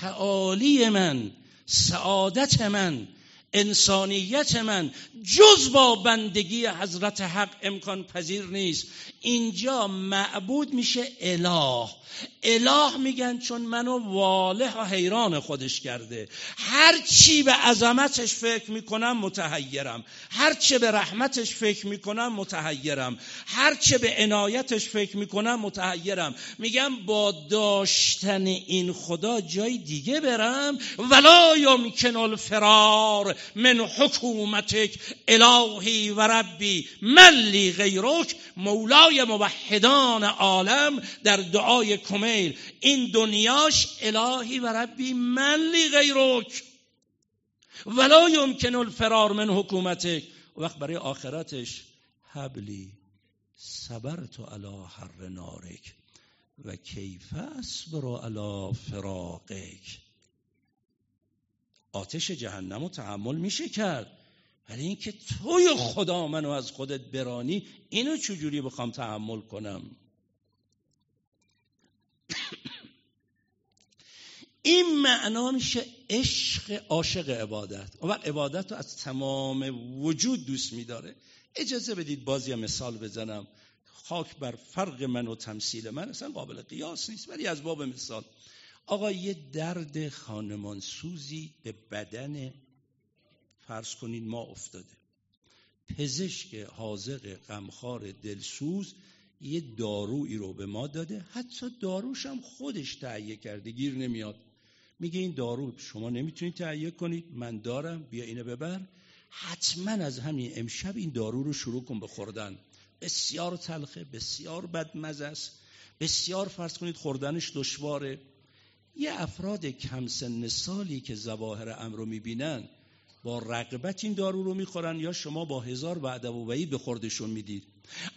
تعالی من سعادت من انسانیت من جز با بندگی حضرت حق امکان پذیر نیست. اینجا معبود میشه اله. اله میگن چون منو واله و حیران خودش کرده. هر چی به عظمتش فکر می‌کنم متحیرم. هر چه به رحمتش فکر می‌کنم متحیرم. هر چه به عنایتش فکر می‌کنم متحیرم. میگم با داشتن این خدا جای دیگه برم. ولا یمکن الفرار. من حکومتک الهی و ربی ملی غیرک مولای موحدان عالم در دعای کمیل. این دنیاش الهی و ربی ملی غیرک. ولا یمکن الفرار من حکومتک. وقت برای آخرتش. حبلی صبرت علی حر نارک. و کیف اصبر علی فراقک. آتش جهنم رو تحمل میشه کرد. ولی اینکه توی خدا منو از خودت برانی اینو چجوری بخوام تحمل کنم؟ این معنا میشه عشق عاشق عبادت. اون عبادت رو از تمام وجود دوست میداره. اجازه بدید بازی مثال بزنم. خاک بر فرق من و تمثیل من اصلا قابل قیاس نیست ولی از باب مثال. آقا یه درد خانمان سوزی به بدن فرض کنید ما افتاده. پزشک حاضق غمخوار دلسوز یه دارویی رو به ما داده. حتی داروش هم خودش تهیه کرده گیر نمیاد. میگه این دارو شما نمی‌تونید تهیه کنید من دارم بیا اینو ببر. حتما از همین امشب این دارو رو شروع کن به خوردن. بسیار تلخه بسیار بدمزه است. بسیار فرض کنید خوردنش دشواره. یه افراد کم سن سالی که ظواهر امر رو می‌بینن با رقبت این دارو رو می‌خورن یا شما با هزار وعده و وعید به خوردشون می‌دید.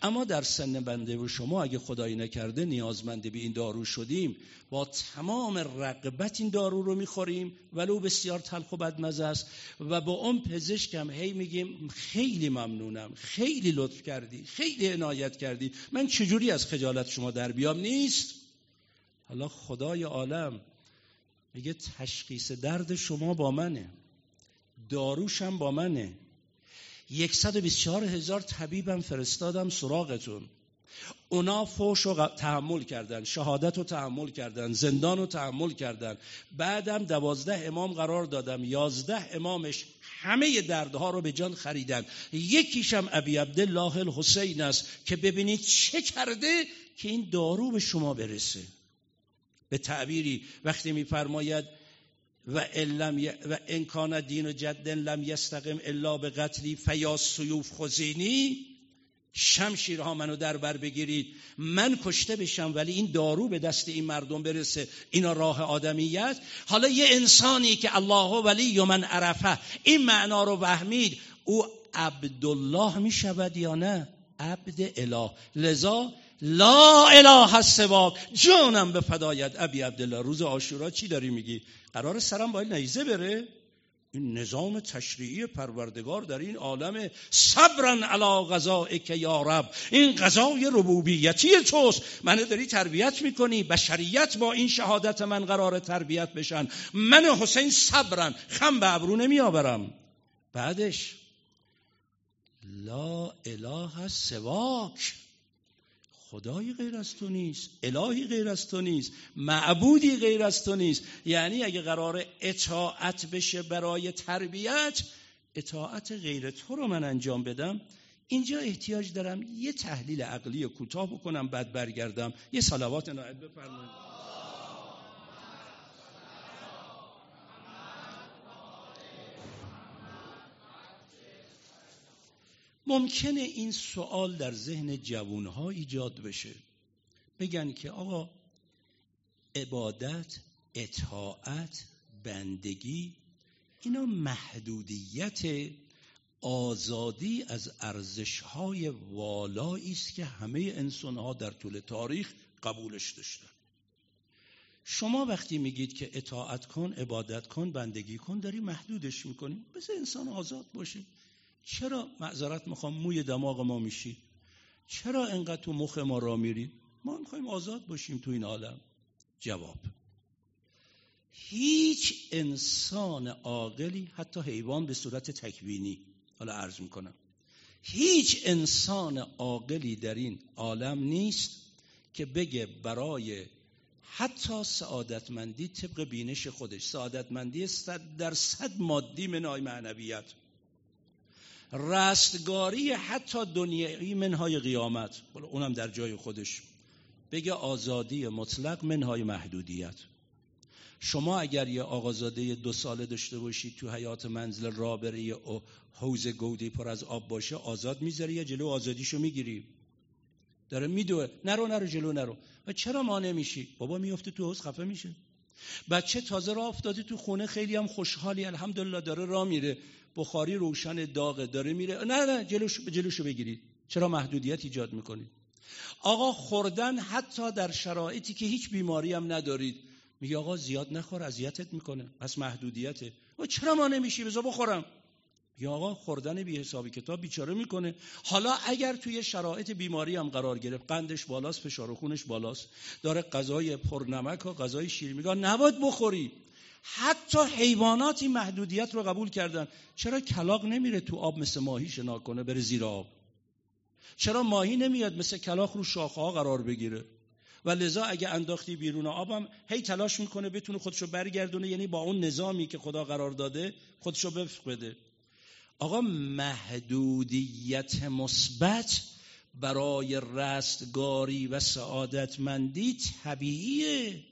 اما در سن بنده و شما اگه خدایی نکرده نیازمند به این دارو شدیم با تمام رقبت این دارو رو می‌خوریم ولو بسیار تلخ و بدمزه است. و با اون پزشکم هی میگیم خیلی ممنونم خیلی لطف کردی خیلی عنایت کردی. من چجوری از خجالت شما در بیام؟ نیست. حالا خدای عالم میگه تشخیص درد شما با منه. داروشم با منه. 124 هزار طبیبم فرستادم سراغتون. اونا فوش رو تحمل کردن شهادت رو تحمل کردن زندان رو تحمل کردن. بعدم دوازده امام قرار دادم. یازده امامش همه دردها رو به جان خریدن. یکیشم ابی عبدالله الحسین است که ببینید چه کرده که این دارو به شما برسه. به تعبیری وقتی میفرماید و علم و انکان دین و جد لم یستقم الا به قتلی فیا سیوف خزینی شمشیرها منو در بر بگیرید. من کشته بشم ولی این دارو به دست این مردم برسه. اینا راه آدمیت. حالا یه انسانی که الله ولی من عرفه این معنا رو وهمید او عبدالله می شود یا نه؟ عبد اله. لذا لا اله سواک جانم به فدایت. ابی عبدالله روز آشورا چی داری میگی؟ قرار سرم باید نیزه بره. این نظام تشریعی پروردگار در این عالم صبرن علا غذا که یا رب. این غذای ربوبیتی توست. منو داری تربیت می‌کنی. بشریت با این شهادت من قرار تربیت بشن. من حسین صبرن. خم به ابرو نمیآورم. بعدش لا اله سواک خدایی غیر از تو نیست الهی غیر از تو نیست معبودی غیر از تو نیست. یعنی اگه قرار اطاعت بشه برای تربیت اطاعت غیر تو رو من انجام بدم. اینجا احتیاج دارم یه تحلیل عقلی کوتاه بکنم بعد برگردم. یه صلوات نایت بفرمایید. ممکنه این سوال در ذهن جوانها ایجاد بشه. بگن که آقا عبادت اطاعت بندگی اینا محدودیت آزادی از ارزشهای والایی است که همه انسانها در طول تاریخ قبولش داشتن. شما وقتی میگید که اطاعت کن عبادت کن بندگی کن داری محدودش می‌کنی. بذار انسان آزاد باشه چرا معذرت می‌خوام؟ موی دماغ ما میشی. چرا انقدر تو مخ ما را میری؟ ما می‌خوایم آزاد باشیم تو این عالم. جواب هیچ انسان عاقلی حتی حیوان به صورت تکوینی حالا عرض می‌کنم. هیچ انسان عاقلی در این عالم نیست که بگه برای حتی سعادتمندی طبق بینش خودش سعادتمندی صد در صد مادی منای معنویت. رستگاری حتی دنیایی منهای قیامت. اونم در جای خودش. بگه آزادی مطلق منهای محدودیت. شما اگر یه آقازاده دو ساله داشته باشید تو حیات منزل را بره و حوز گودی پر از آب باشه آزاد می‌ذاری یا جلو آزادیشو می‌گیری؟ داره میدوه. نرو نرو جلو نرو. و چرا ما نمیشی؟ بابا میفته تو حوز خفه میشه. بچه تازه راه افتاده تو خونه خیلی هم خوشحالی الحمدلله داره راه میره. بخاری روشن داغه داره میره. نه نه جلوش جلوشو بگیرید. چرا محدودیت ایجاد می‌کنید؟ آقا خوردن حتی در شرایطی که هیچ بیماری هم ندارید. میگه آقا زیاد نخور اذیتت می‌کنه. پس محدودیته. و چرا ما نمیشی بذار بخورم. یا آقا خوردن بی حسابی کتاب بیچاره می‌کنه. حالا اگر توی شرایط بیماری هم قرار گرفت قندش بالاست فشار خونش بالاست داره غذای پرنمک و غذای شیر میگه نباید بخوری. حتی حیواناتی محدودیت رو قبول کردن. چرا کلاق نمیره تو آب مثل ماهی شنا کنه بره زیر آب؟ چرا ماهی نمیاد مثل کلاق رو شاخه ها قرار بگیره؟ و لذا اگه انداختی بیرون آبم هی تلاش می‌کنه بتونه خودشو برگردونه یعنی با اون نظامی که خدا قرار داده خودشو بفق بده آقا محدودیت مثبت برای رستگاری و سعادتمندی طبیعیه.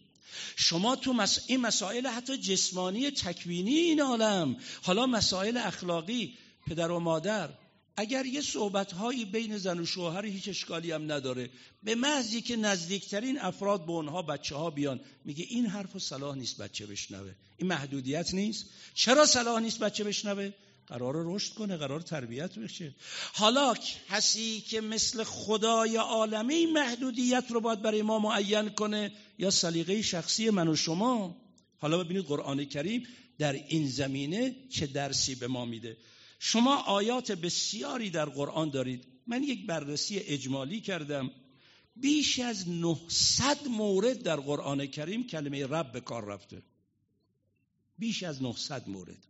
شما تو این مسائل حتی جسمانی تکوینی این عالم. حالا مسائل اخلاقی پدر و مادر اگر یه صحبتهایی بین زن و شوهر هیچ اشکالی هم نداره به محضی که نزدیکترین افراد به اونها بچه ها بیان میگه این حرف و صلاح نیست بچه بشنوه. این محدودیت نیست. چرا صلاح نیست بچه بشنوه؟ قرار رشد کنه قرار تربیت بشه. حالا کسی که مثل خدای عالمی محدودیت رو باید برای ما معین کنه یا سلیقه شخصی من و شما؟ حالا ببینید قرآن کریم در این زمینه چه درسی به ما میده. شما آیات بسیاری در قرآن دارید. من یک بررسی اجمالی کردم. بیش از 900 مورد در قرآن کریم کلمه رب به کار رفته. بیش از 900 مورد.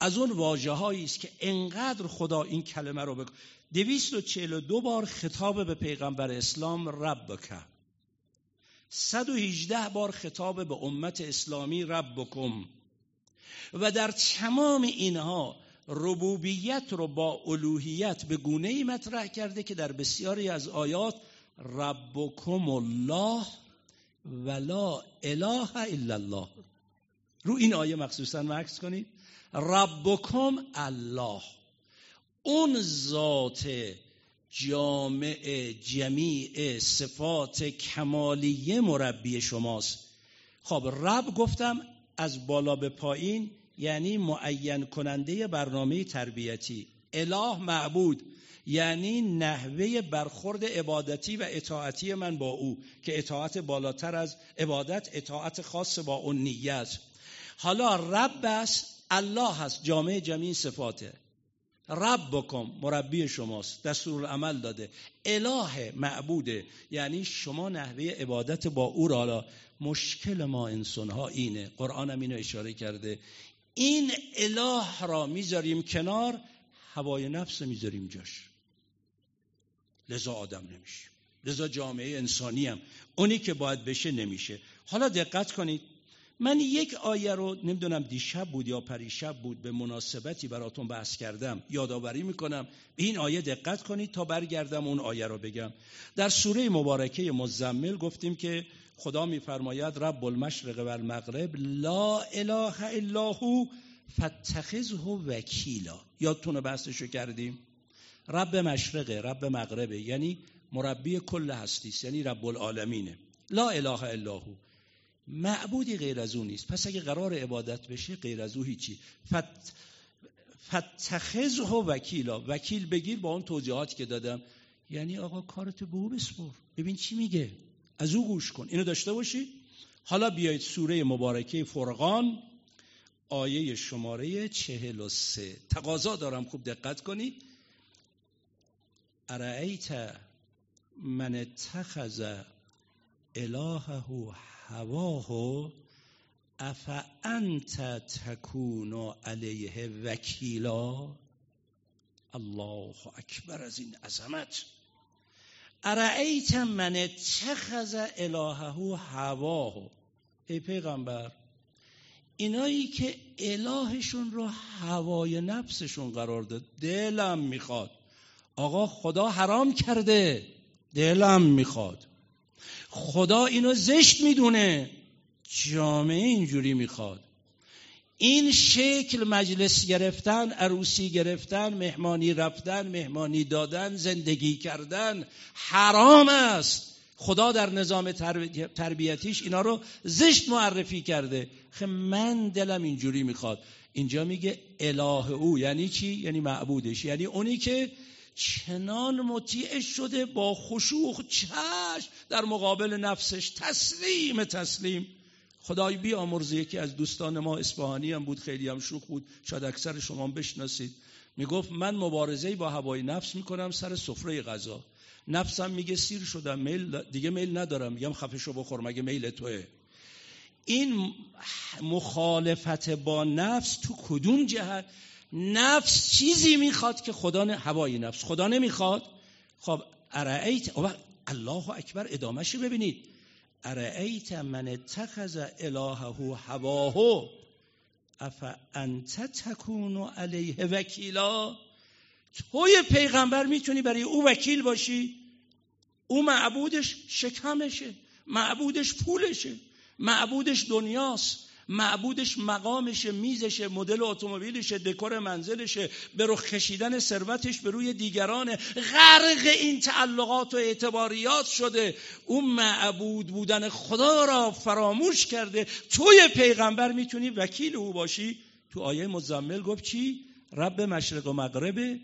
از اون واجه است که انقدر خدا این کلمه رو بکن دویست و چهل و دو بار خطاب به پیغمبر اسلام رب بکن. صد و هیجده بار خطاب به امت اسلامی رب بکن. و در تمام اینها ربوبیت رو با الوهیت به گونه ای مطرح کرده که در بسیاری از آیات ربکم الله ولا اله الا الله. رو این آیه مخصوصا مکس کنید. ربکم الله. اون ذات جامع جمیع صفات کمالیه مربی شماست. خب رب گفتم از بالا به پایین یعنی معین کننده برنامه تربیتی. اله معبود یعنی نحوه برخورد عبادتی و اطاعتی من با او که اطاعت بالاتر از عبادت اطاعت خاص با اون نیت. حالا رب است الله هست جامعه جمعی صفاته. رب بکن مربی شماست دستور عمل داده. اله معبوده یعنی شما نحوه عبادت با او را مشکل ما انسان ها اینه. قرآن هم اینو اشاره کرده. این اله را می‌ذاریم کنار هوای نفس می‌ذاریم جاش. لذا آدم نمیشه. لذا جامعه انسانی هم اونی که باید بشه نمیشه. حالا دقت کنید من یک آیه رو نمی‌دونم دیشب بود یا پریشب بود به مناسبتی براتون بحث کردم. یادآوری می‌کنم. به این آیه دقت کنید تا برگردم اون آیه رو بگم. در سوره مبارکه مزمل گفتیم که خدا میفرماید رب المشرق و المغرب لا اله الا هو فاتخذه وکیلا. یادتونه بحثشو کردیم؟ رب مشرقه رب مغربه یعنی مربی کل هستی یعنی رب العالمینه. لا اله الا هو. معبودی غیر از اون نیست. پس اگه قرار عبادت بشه غیر از او هیچی. فت فتخذه وکیلا. وکیل بگیر با اون توضیحاتی که دادم. یعنی آقا کارت به او بسپر ببین چی میگه. از او گوش کن. اینو داشته باشی. حالا بیایید سوره مبارکه فرقان آیه شماره چهل و سه. تقاضا دارم. خوب دقت کنید ارائیت من اتخذ الهه هواه اف انت تکون علیه وکیلا؟ الله اکبر از این عظمت. ارائیت من اتخذ الهه هواه؟ ای پیغمبر اینایی که الهشون رو هوای نفسشون قرار داد دلم می‌خواد. آقا خدا حرام کرده دلم می‌خواد. خدا اینو زشت می‌دونه. جامعه اینجوری می‌خواد. این شکل مجلس گرفتن عروسی گرفتن مهمانی رفتن مهمانی دادن زندگی کردن حرام است. خدا در نظام تربیتیش اینا رو زشت معرفی کرده. خب من دلم اینجوری می‌خواد. اینجا میگه اله او یعنی چی؟ یعنی معبودش. یعنی اونی که چنان مطیع شده با خشوع چشم در مقابل نفسش. تسلیم تسلیم. خدای بیامرزه یکی از دوستان ما اصفهانی هم بود خیلی هم شوخ بود. شاید اکثر شما بشناسید. می‌گفت من مبارزه با هوای نفس می‌کنم سر سفره غذا. نفسم میگه سیر شدم میل دیگه میل ندارم. میگم خفه شو بخور مگه میل توه؟ این مخالفت با نفس تو کدوم جهت؟ نفس چیزی می‌خواد که خدا هوای نفس خدا نمی‌خواد. خب ارائیت الله اکبر ادامهش ببینید. ارائیت من اتخذ الهه هواه. اف انت تکون علیه وکیلا. توی پیغمبر می‌تونی برای او وکیل باشی. او معبودش شکمشه معبودش پولشه معبودش دنیاست. معبودش مقامشه میزشه مدل اتومبیلشه دکور منزلشه به رو کشیدن ثروتش به روی دیگران غرق این تعلقات و اعتباریات شده. اون معبود بودن خدا را فراموش کرده. توی پیغمبر می‌تونی وکیل او باشی. تو آیه مزمل گفت چی؟ رب مشرق و مغرب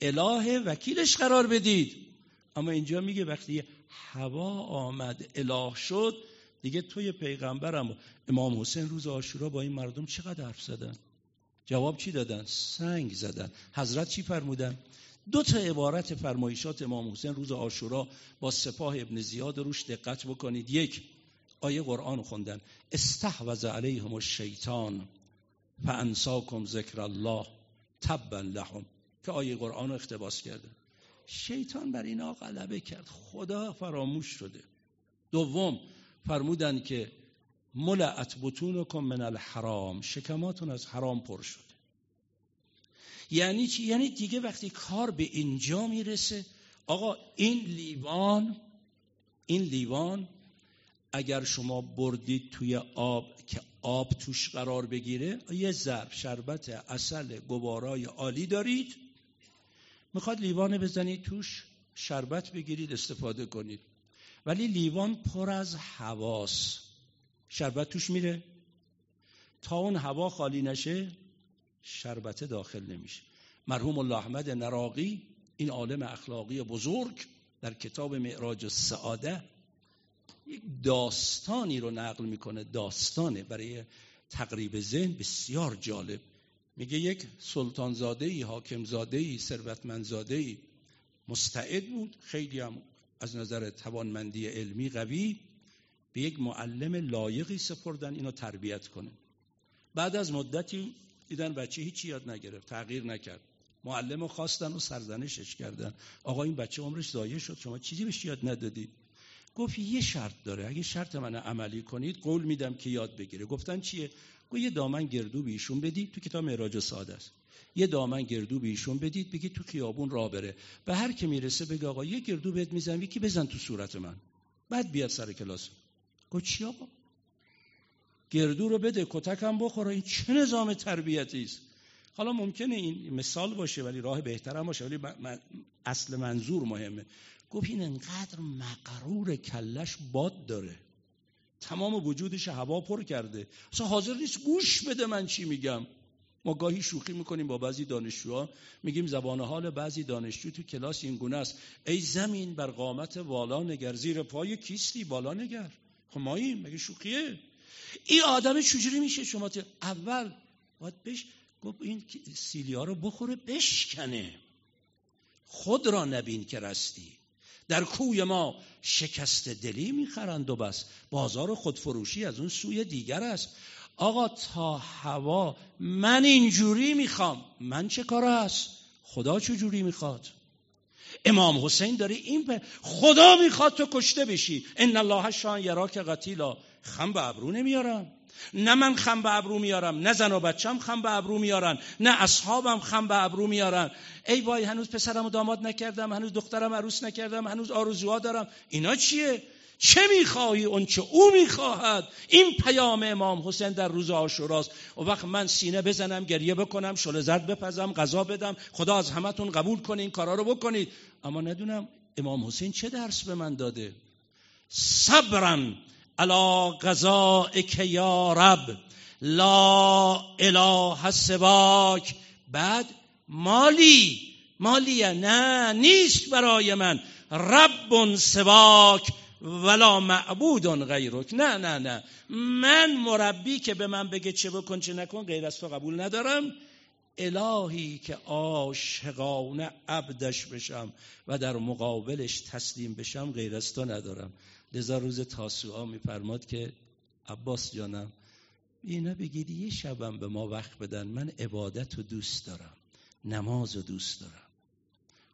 اله وکیلش قرار بدید. اما اینجا میگه وقتی هوا آمد اله شد دیگه توی پیغمبرم امام حسین روز آشورا با این مردم چقدر حرف زدن؟ جواب چی دادن؟ سنگ زدن. حضرت چی فرمودن؟ دو تا عبارت فرمایشات امام حسین روز آشورا با سپاه ابن زیاد روش دقت بکنید. یک آیه قرآن خوندن. استحوذ علیهم الشیطان فانساکم ذکر الله تبا لهم که آیه قرآن رو اقتباس کرده شیطان بر اینا غلبه کرد. خدا فراموش شده. دوم فرمودن که ملعت بطونکم من الحرام شکماتون از حرام پر شده. یعنی چی؟ یعنی دیگه وقتی کار به اینجا می‌رسه آقا این لیوان این لیوان اگر شما بردید توی آب که آب توش قرار بگیره یه ظرف شربت اصل گوارای عالی دارید. می‌خواد لیوان بزنید توش شربت بگیرید استفاده کنید. ولی لیوان پر از هواست شربت توش میره. تا اون هوا خالی نشه شربت داخل نمیشه. مرحوم الله احمد نراقی این عالم اخلاقی بزرگ در کتاب معراج السعاده یک داستانی رو نقل می‌کنه داستانه برای تقریب ذهن بسیار جالب. میگه یک سلطانزاده ای حاکمزاده ای ثروتمندزاده ای مستعد بود. خیلی هم از نظر توانمندی علمی قوی به یک معلم لایقی سپردن اینو تربیت کنه. بعد از مدتی دیدن بچه هیچی یاد نگرفت تغییر نکرد. معلم خواستن و سرزنشش کردن. آقا این بچه عمرش ضایع شد شما چیزی بهش یاد ندادید. گفت یه شرط داره. اگه شرط من عملی کنید قول میدم که یاد بگیره. گفتن چیه؟ گفت یه دامن گردو به ایشون بدید تو کتاب معراج ساده است. یه دامن گردو به بدید بگید تو خیابون را بره. به هر که می‌رسه بگه آقا یه گردو بهت می‌زنم یکی بزن تو صورت من. بعد بیاد سر کلاس. گفت چی آقا؟ گردو رو بده کتکم بخوره. این چه نظام تربیتی است؟ حالا ممکنه این مثال باشه ولی راه بهترم باشه. ولی اصل منظور مهمه. گفت این انقدر مقرور کلش باد داره. تمام وجودش هوا پر کرده. اصلا حاضر نیست گوش بده من چی میگم. ما گاهی شوخی می‌کنیم با بعضی دانشجوها میگیم زبان حال بعضی دانشجو تو کلاس این گونه است. ای زمین بر قامت والا نگر زیر پای کیستی بالا نگر. خب ماییم مگه شوخیه؟ این آدم چجوری میشه؟ شما اول باید بش گفت این سیلیا رو بخوره بشکنه. خود را نبین که رستی. در کوی ما شکست دلی می‌خرند و بس. بازار خودفروشی از اون سوی دیگر است. آقا تا هوا من اینجوری می‌خوام. من چه کار است؟ خدا چجوری می‌خواد؟ امام حسین داره این به خدا می‌خواد تو کشته بشی. ان الله شان یراک قتیلا. خم به ابرو نمیارم. نه من خم به ابرو میارم نه زن و بچم خم به ابرو میارن نه اصحابم خم به ابرو میارن. ای وای هنوز پسرم و داماد نکردم هنوز دخترم عروس نکردم هنوز آرزوها دارم. اینا چیه؟ چه می‌خواهی؟ اون چه او می‌خواهد. این پیام امام حسین در روز آشوراست و وقت من سینه بزنم گریه بکنم شل زرد بپزم غذا بدم. خدا از همتون قبول کنه این کارا رو بکنید. اما ندونم امام حسین چه درس به من داده. صبرن علا قضائک یا رب. لا اله سواک. بعد مالی. مالی نه نیست برای من. رب سواک. ولا معبود غیرک. نه نه نه. من مربی که به من بگه چه بکن چه نکن غیر از تو قبول ندارم. الهی که عاشقانه عبدش بشم و در مقابلش تسلیم بشم غیر از تو ندارم. لذا روز تاسوعا میفرماد که عباس جانم اینا بگید یه شبم به ما وقت بدن. من عبادت رو دوست دارم نماز رو دوست دارم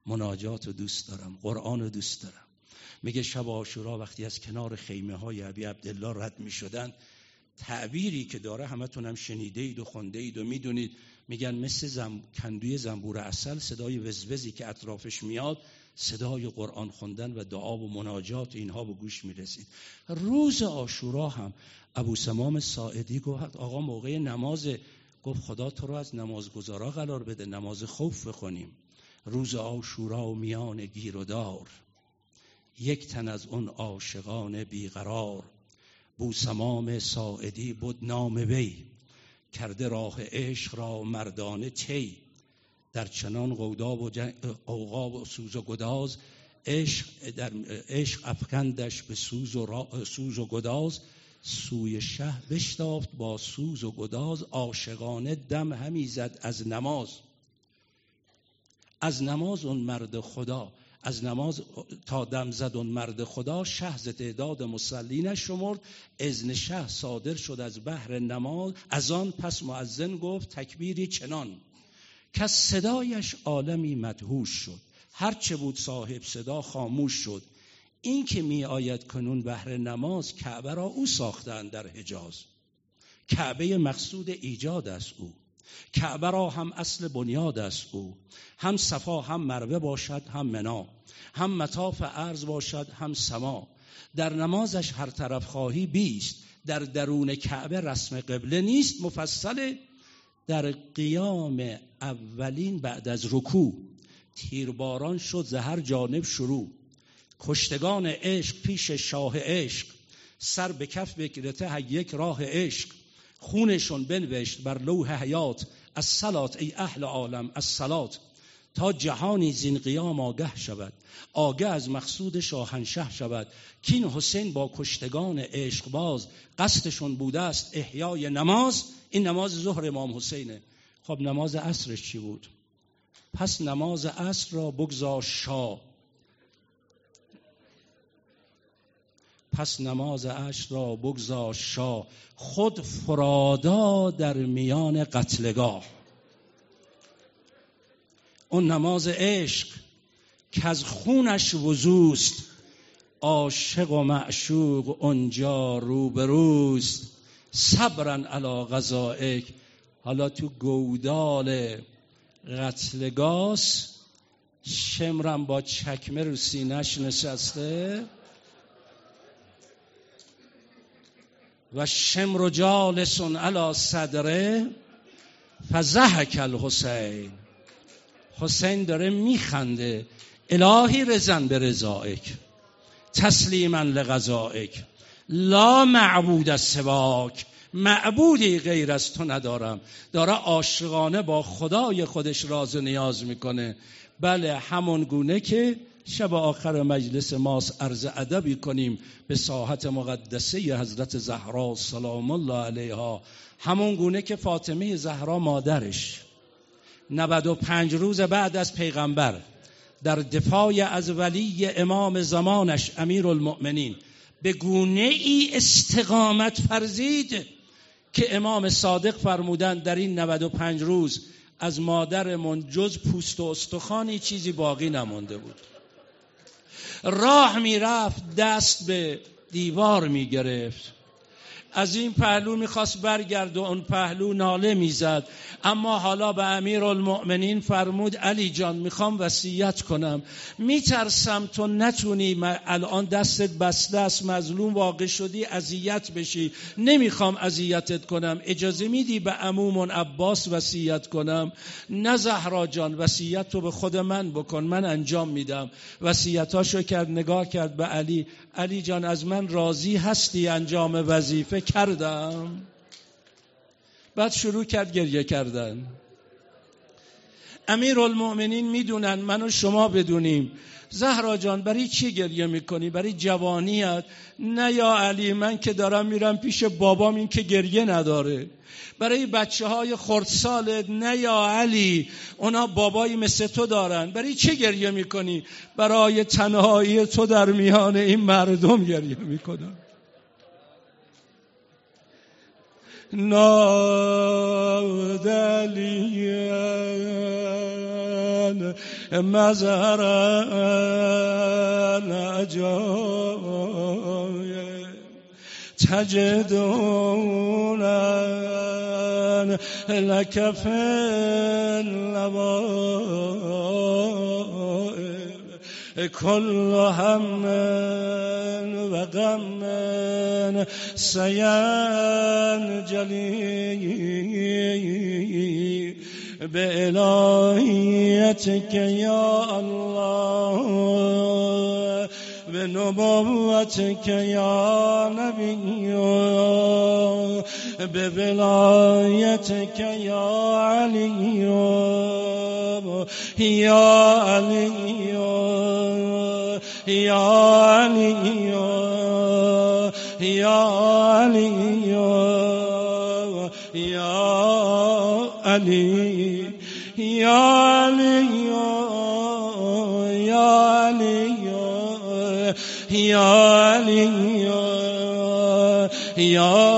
مناجات رو دوست دارم قرآن رو دوست دارم. میگه شب آشورا وقتی از کنار خیمه های عبی عبدالله رد می‌شدن تعبیری که داره همتون هم شنیده اید و خونده اید و می‌دونید. میگن مثل زم... کندوی زنبور اصل صدای وزوزی که اطرافش میاد صدای قرآن خوندن و دعا و مناجات اینها به گوش می‌رسید. روز آشورا هم ابو سمام ساعدی گفت آقا موقع نماز گفت خدا تو رو از نماز گذارا قرار بده نماز خوف بخونیم. روز آشورا و میان گیر و دار. یک تن از اون عاشقان بیقرار. بوسمام ساعدی بود نام وی کرده راه عشق را مردانه تی در چنان قودا و اوقا و سوز و گداز عشق, در عشق افکندش به سوز و, سوز و گداز. سوی شه بشتافت با سوز و گداز عاشقانه دم همی زد از نماز. از نماز اون مرد خدا از نماز تا دم زد اون مرد خدا شه ز تعداد مسلی نشمرد. اذن شه صادر شد از بحر نماز. از آن پس معزن گفت تکبیری چنان. که صدایش عالمی مدهوش شد. هرچه بود صاحب صدا خاموش شد. این که می آید کنون بهر نماز کعبه را او ساختند در حجاز. کعبه مقصود ایجاد است او. کعبه را هم اصل بنیاد است او هم صفا هم مروه باشد هم منا. هم مطاف ارز باشد هم سما. در نمازش هر طرف خواهی بیست. در درون کعبه رسم قبله نیست. مفصل در قیام اولین بعد از رکوع. تیرباران شد زهر جانب شروع. کشتگان عشق پیش شاه عشق. سر به کف بگرته یک راه عشق. خونشون بنوشت بر لوح حیات از سلات ای اهل عالم از سلات تا جهانی زین قیام آگه شود. آگه از مقصود شاهنشه شود. کین حسین با کشتگان عشق باز قصدشون بوده است احیای نماز. این نماز ظهر امام حسینه. خب نماز عصرش چی بود؟ پس نماز عصر را بگذار شاه. پس نماز عشر را بگذار شاه. خود فرادا در میان قتلگاه. اون نماز عشق که از خونش وزوست عاشق و معشوق اونجا روبروست. صبرن علا غذائک حالا تو گودال قتلگاس شمرم با چکمه رو سینش نشسته. و شمر جالسون علا صدره فزهک الحسین. حسین داره میخنده. الهی رزن به رضایک. تسلیما لغذائک لا معبود از سواک معبودی غیر از تو ندارم. داره عاشقانه با خدای خودش راز و نیاز می‌کنه. بله همون گونه که شب آخر مجلس ماست عرض ادبی کنیم به ساحت مقدسه حضرت زهرا سلام الله علیها. همون گونه که فاطمه زهرا مادرش. 95 روز بعد از پیغمبر در دفاع از ولی امام زمانش امیر المؤمنین به گونه ای استقامت فرزید که امام صادق فرمودند در این 95 روز از مادرمون جز پوست و استخوانی چیزی باقی نمانده بود. راه می‌رفت دست به دیوار می‌گرفت. از این پهلو می‌خواست برگرد و اون پهلو ناله می‌زد. اما حالا به امیر المؤمنین فرمود علی جان می‌خوام وصیت کنم. میترسم تو نتونی الان دستت بسته است مظلوم واقع شدی اذیت بشی. نمی‌خوام اذیتت کنم. اجازه میدی به عمومون عباس وصیت کنم؟ نه زهرا جان وصیت تو به خود من بکن. من انجام میدم. وصیتاشو کرد نگاه کرد به علی. علی جان از من راضی هستی انجام وظیفه کردم. بعد شروع کرد گریه کردن. امیر المؤمنین می‌دونن من و شما بدونیم. زهرا جان برای چی گریه می‌کنی؟ برای جوانیت. نه یا علی من که دارم میرم پیش بابام این که گریه نداره. برای بچه های خردسالت نه یا علی اونا بابایی مثل تو دارن. برای چه گریه می‌کنی؟ برای تنهایی تو در میان این مردم گریه می‌کنن. نادلیان مزران اجای تجدون لکف لبان كل هم وغم سينجلي بإلهيتك يا الله به نبوت که یا نبی به ولایت که یا علی یا علی یا علی یا علی یا علی یا علی علي يا علي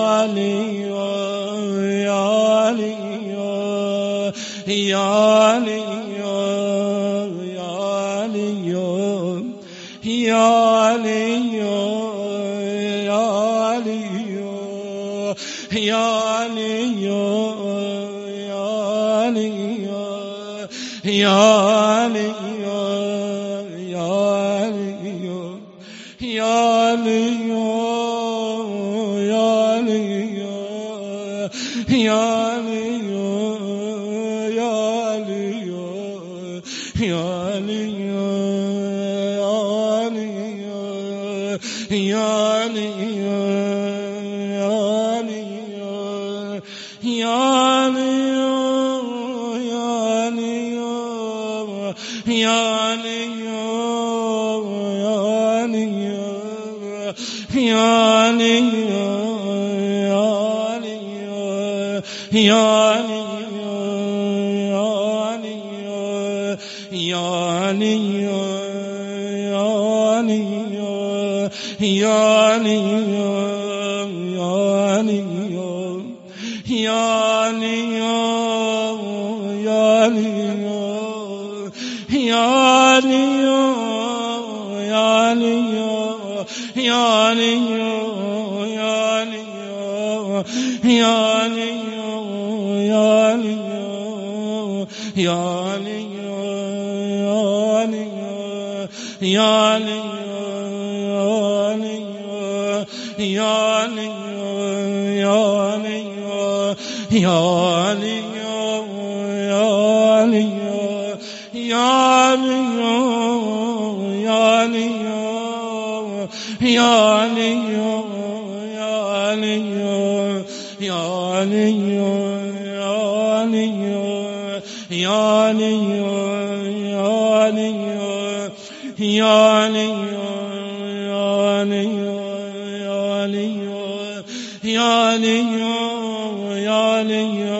يا علي يا علي يا علي يا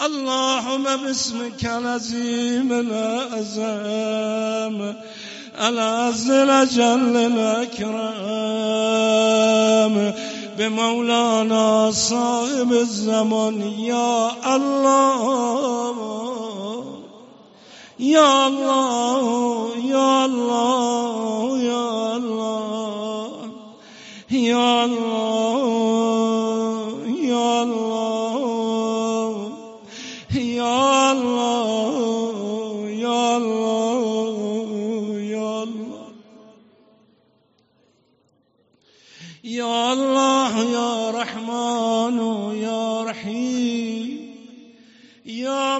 اللهم باسمك العظيم الأعظم العز الأجل الأكرم بمولانا صاحب الزمان يا الله یا الله یا الله یا الله یا الله یا الله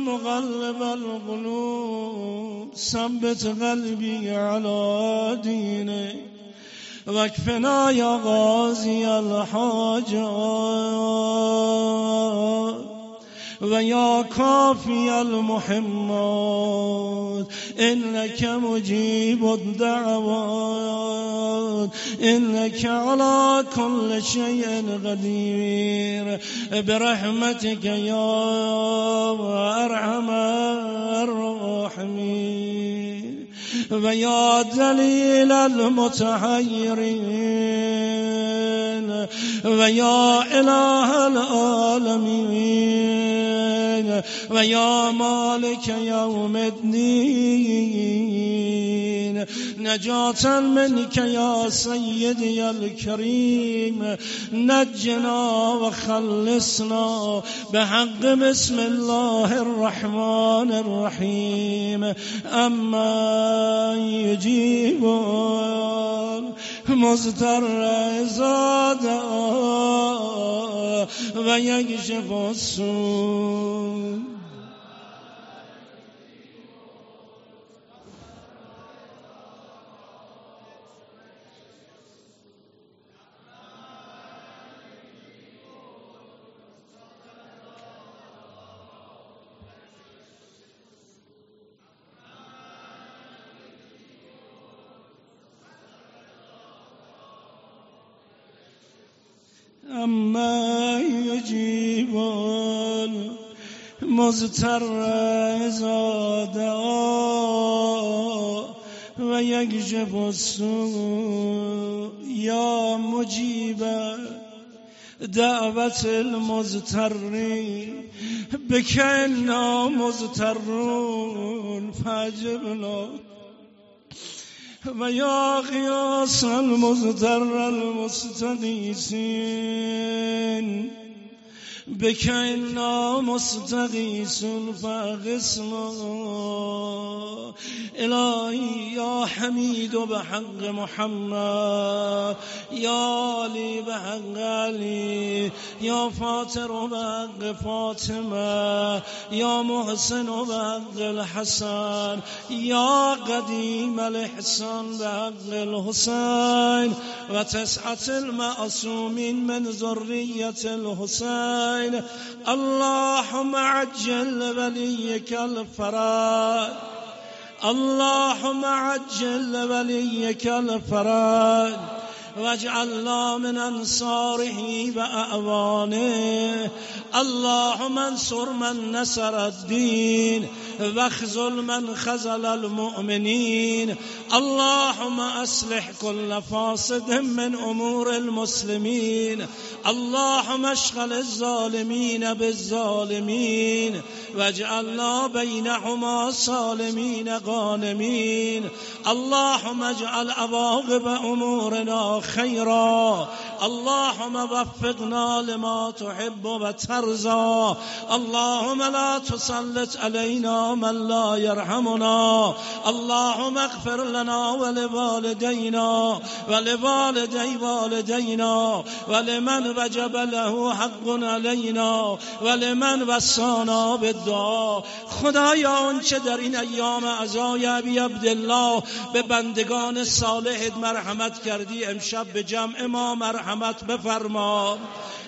مغلب القلوب ثبت قلبي على دينك واكفنا يا غازي الحاجات. ويا كافي المحمات إنك مجيب الدعوات إنك على كل شيء قدير برحمتك يا أرحم الراحمين و یا دلیل المتحیرین و یا اله العالمین و یا مالک یوم الدین نجاتا منك يا سيدي الكريم نجنا وخلصنا بحق بسم الله الرحمن الرحيم اما يجيب مضطر إذا و ويكشف السوء اما یجیب مزتر زاده و یکجب السوء یا مجیب. دعوت المزتری بکنا مزترون فجبنا و یا قیاس المزدر المستقیسین بك إنا مستغيث فاغثنا إلهي يا حميد بحق محمد. يا علي بحق علي يا فاطر بحق فاطمة يا محسن بحق الحسن. يا قديم الإحسان بحق الحسين وتسعة المعصومين من ذرية الحسين الليل اللهم عجل وليك الفرج اللهم عجل وليك الفرج واجعلنا من أنصاره واعوانه اللهم انصر من نصر الدين. واخذل من خزل المؤمنين. اللهم اصلح كل فاسد من امور المسلمين. اللهم اشغل الظالمين بالظالمين. واجعلنا بينهما سالمين غانمين. اللهم اجعل عواقب امورنا خيرا. اللهم وفقنا لما تحب وترضى. اللهم لا تسلط علينا من لا يرحمنا. اللهم اغفر لنا ولوالدينا ولوالدي والدينا ولمن وجب له حق علينا ولمن وصانا بالدعا خدایا آنچه در این ایام عزای ابی عبدالله به بندگان صالحت مرحمت کردی امشب به جمع ما مرحمت بفرما.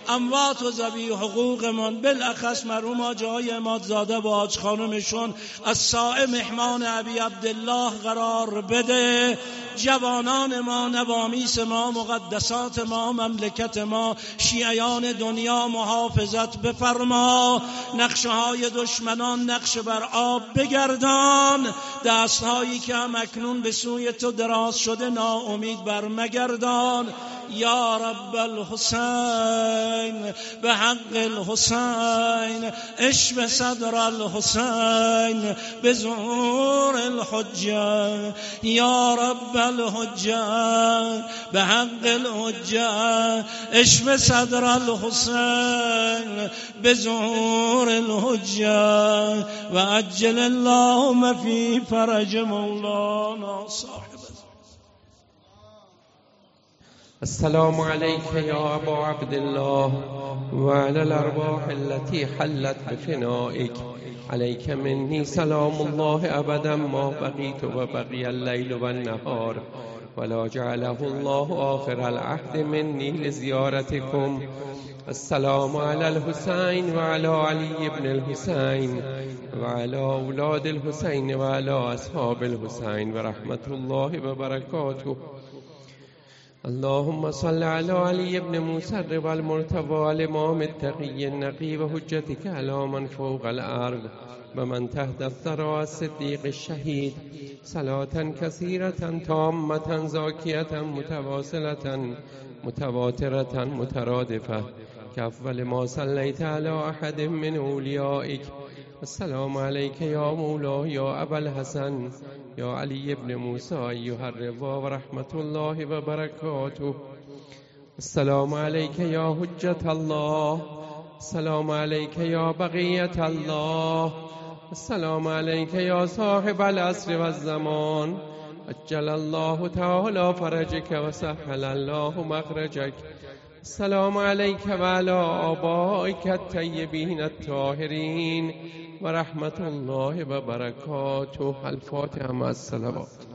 اموات و زبی حقوقمان بالاخص مرحوم جای اماد زاده و آج خانمشون از سائه مهمان ابی عبدالله قرار بده. جوانان ما نوامیس ما مقدسات ما مملکت ما شیعیان دنیا محافظت بفرما. نقشه های دشمنان نقش بر آب بگردان. دستهایی که هم اکنون به سوی تو دراز شده ناامید بر مگردان یا رب الحسین به حق الحسین اشب صدر الحسین به ظهور الحجه. یا رب الحجه به حق الحجه اشب صدر الحسین به ظهور الحجه. و عجل اللهم فی فرج مولانا صاحب. السلام عليك يا أبا عبد الله وعلى الأرواح التي حلت بفنائك. عليك مني سلام الله أبدا ما بقيت وبقي الليل والنهار. ولا جعله الله آخر العهد مني لزيارتكم. السلام على الحسين وعلى علي بن الحسين وعلى أولاد الحسين وعلى أصحاب الحسين ورحمة الله وبركاته. اللهم صل على علي بن موسى الرضا المرتضى الإمام التقي النقي وحجتك على من فوق الأرض ومن تحت الثرى الصديق الشهيد صلاة كثيرة تامة زاكية متواصلة متواترة مترادفة. كأفضل ما صليت على أحد من أوليائك السلام عليك يا مولاه يا أبا الحسن يا علي بن موسى أيها الرضا ورحمة الله وبركاته. السلام عليك يا حجة الله السلام عليك يا بقية الله السلام عليك يا صاحب العصر والزمان. أجل الله تعالى فرجك وسهل الله مخرجك. السلام عليك وعلى آبائك الطيبين الطاهرين ورحمة الله وبركاته الفاتحة مع الصلوات.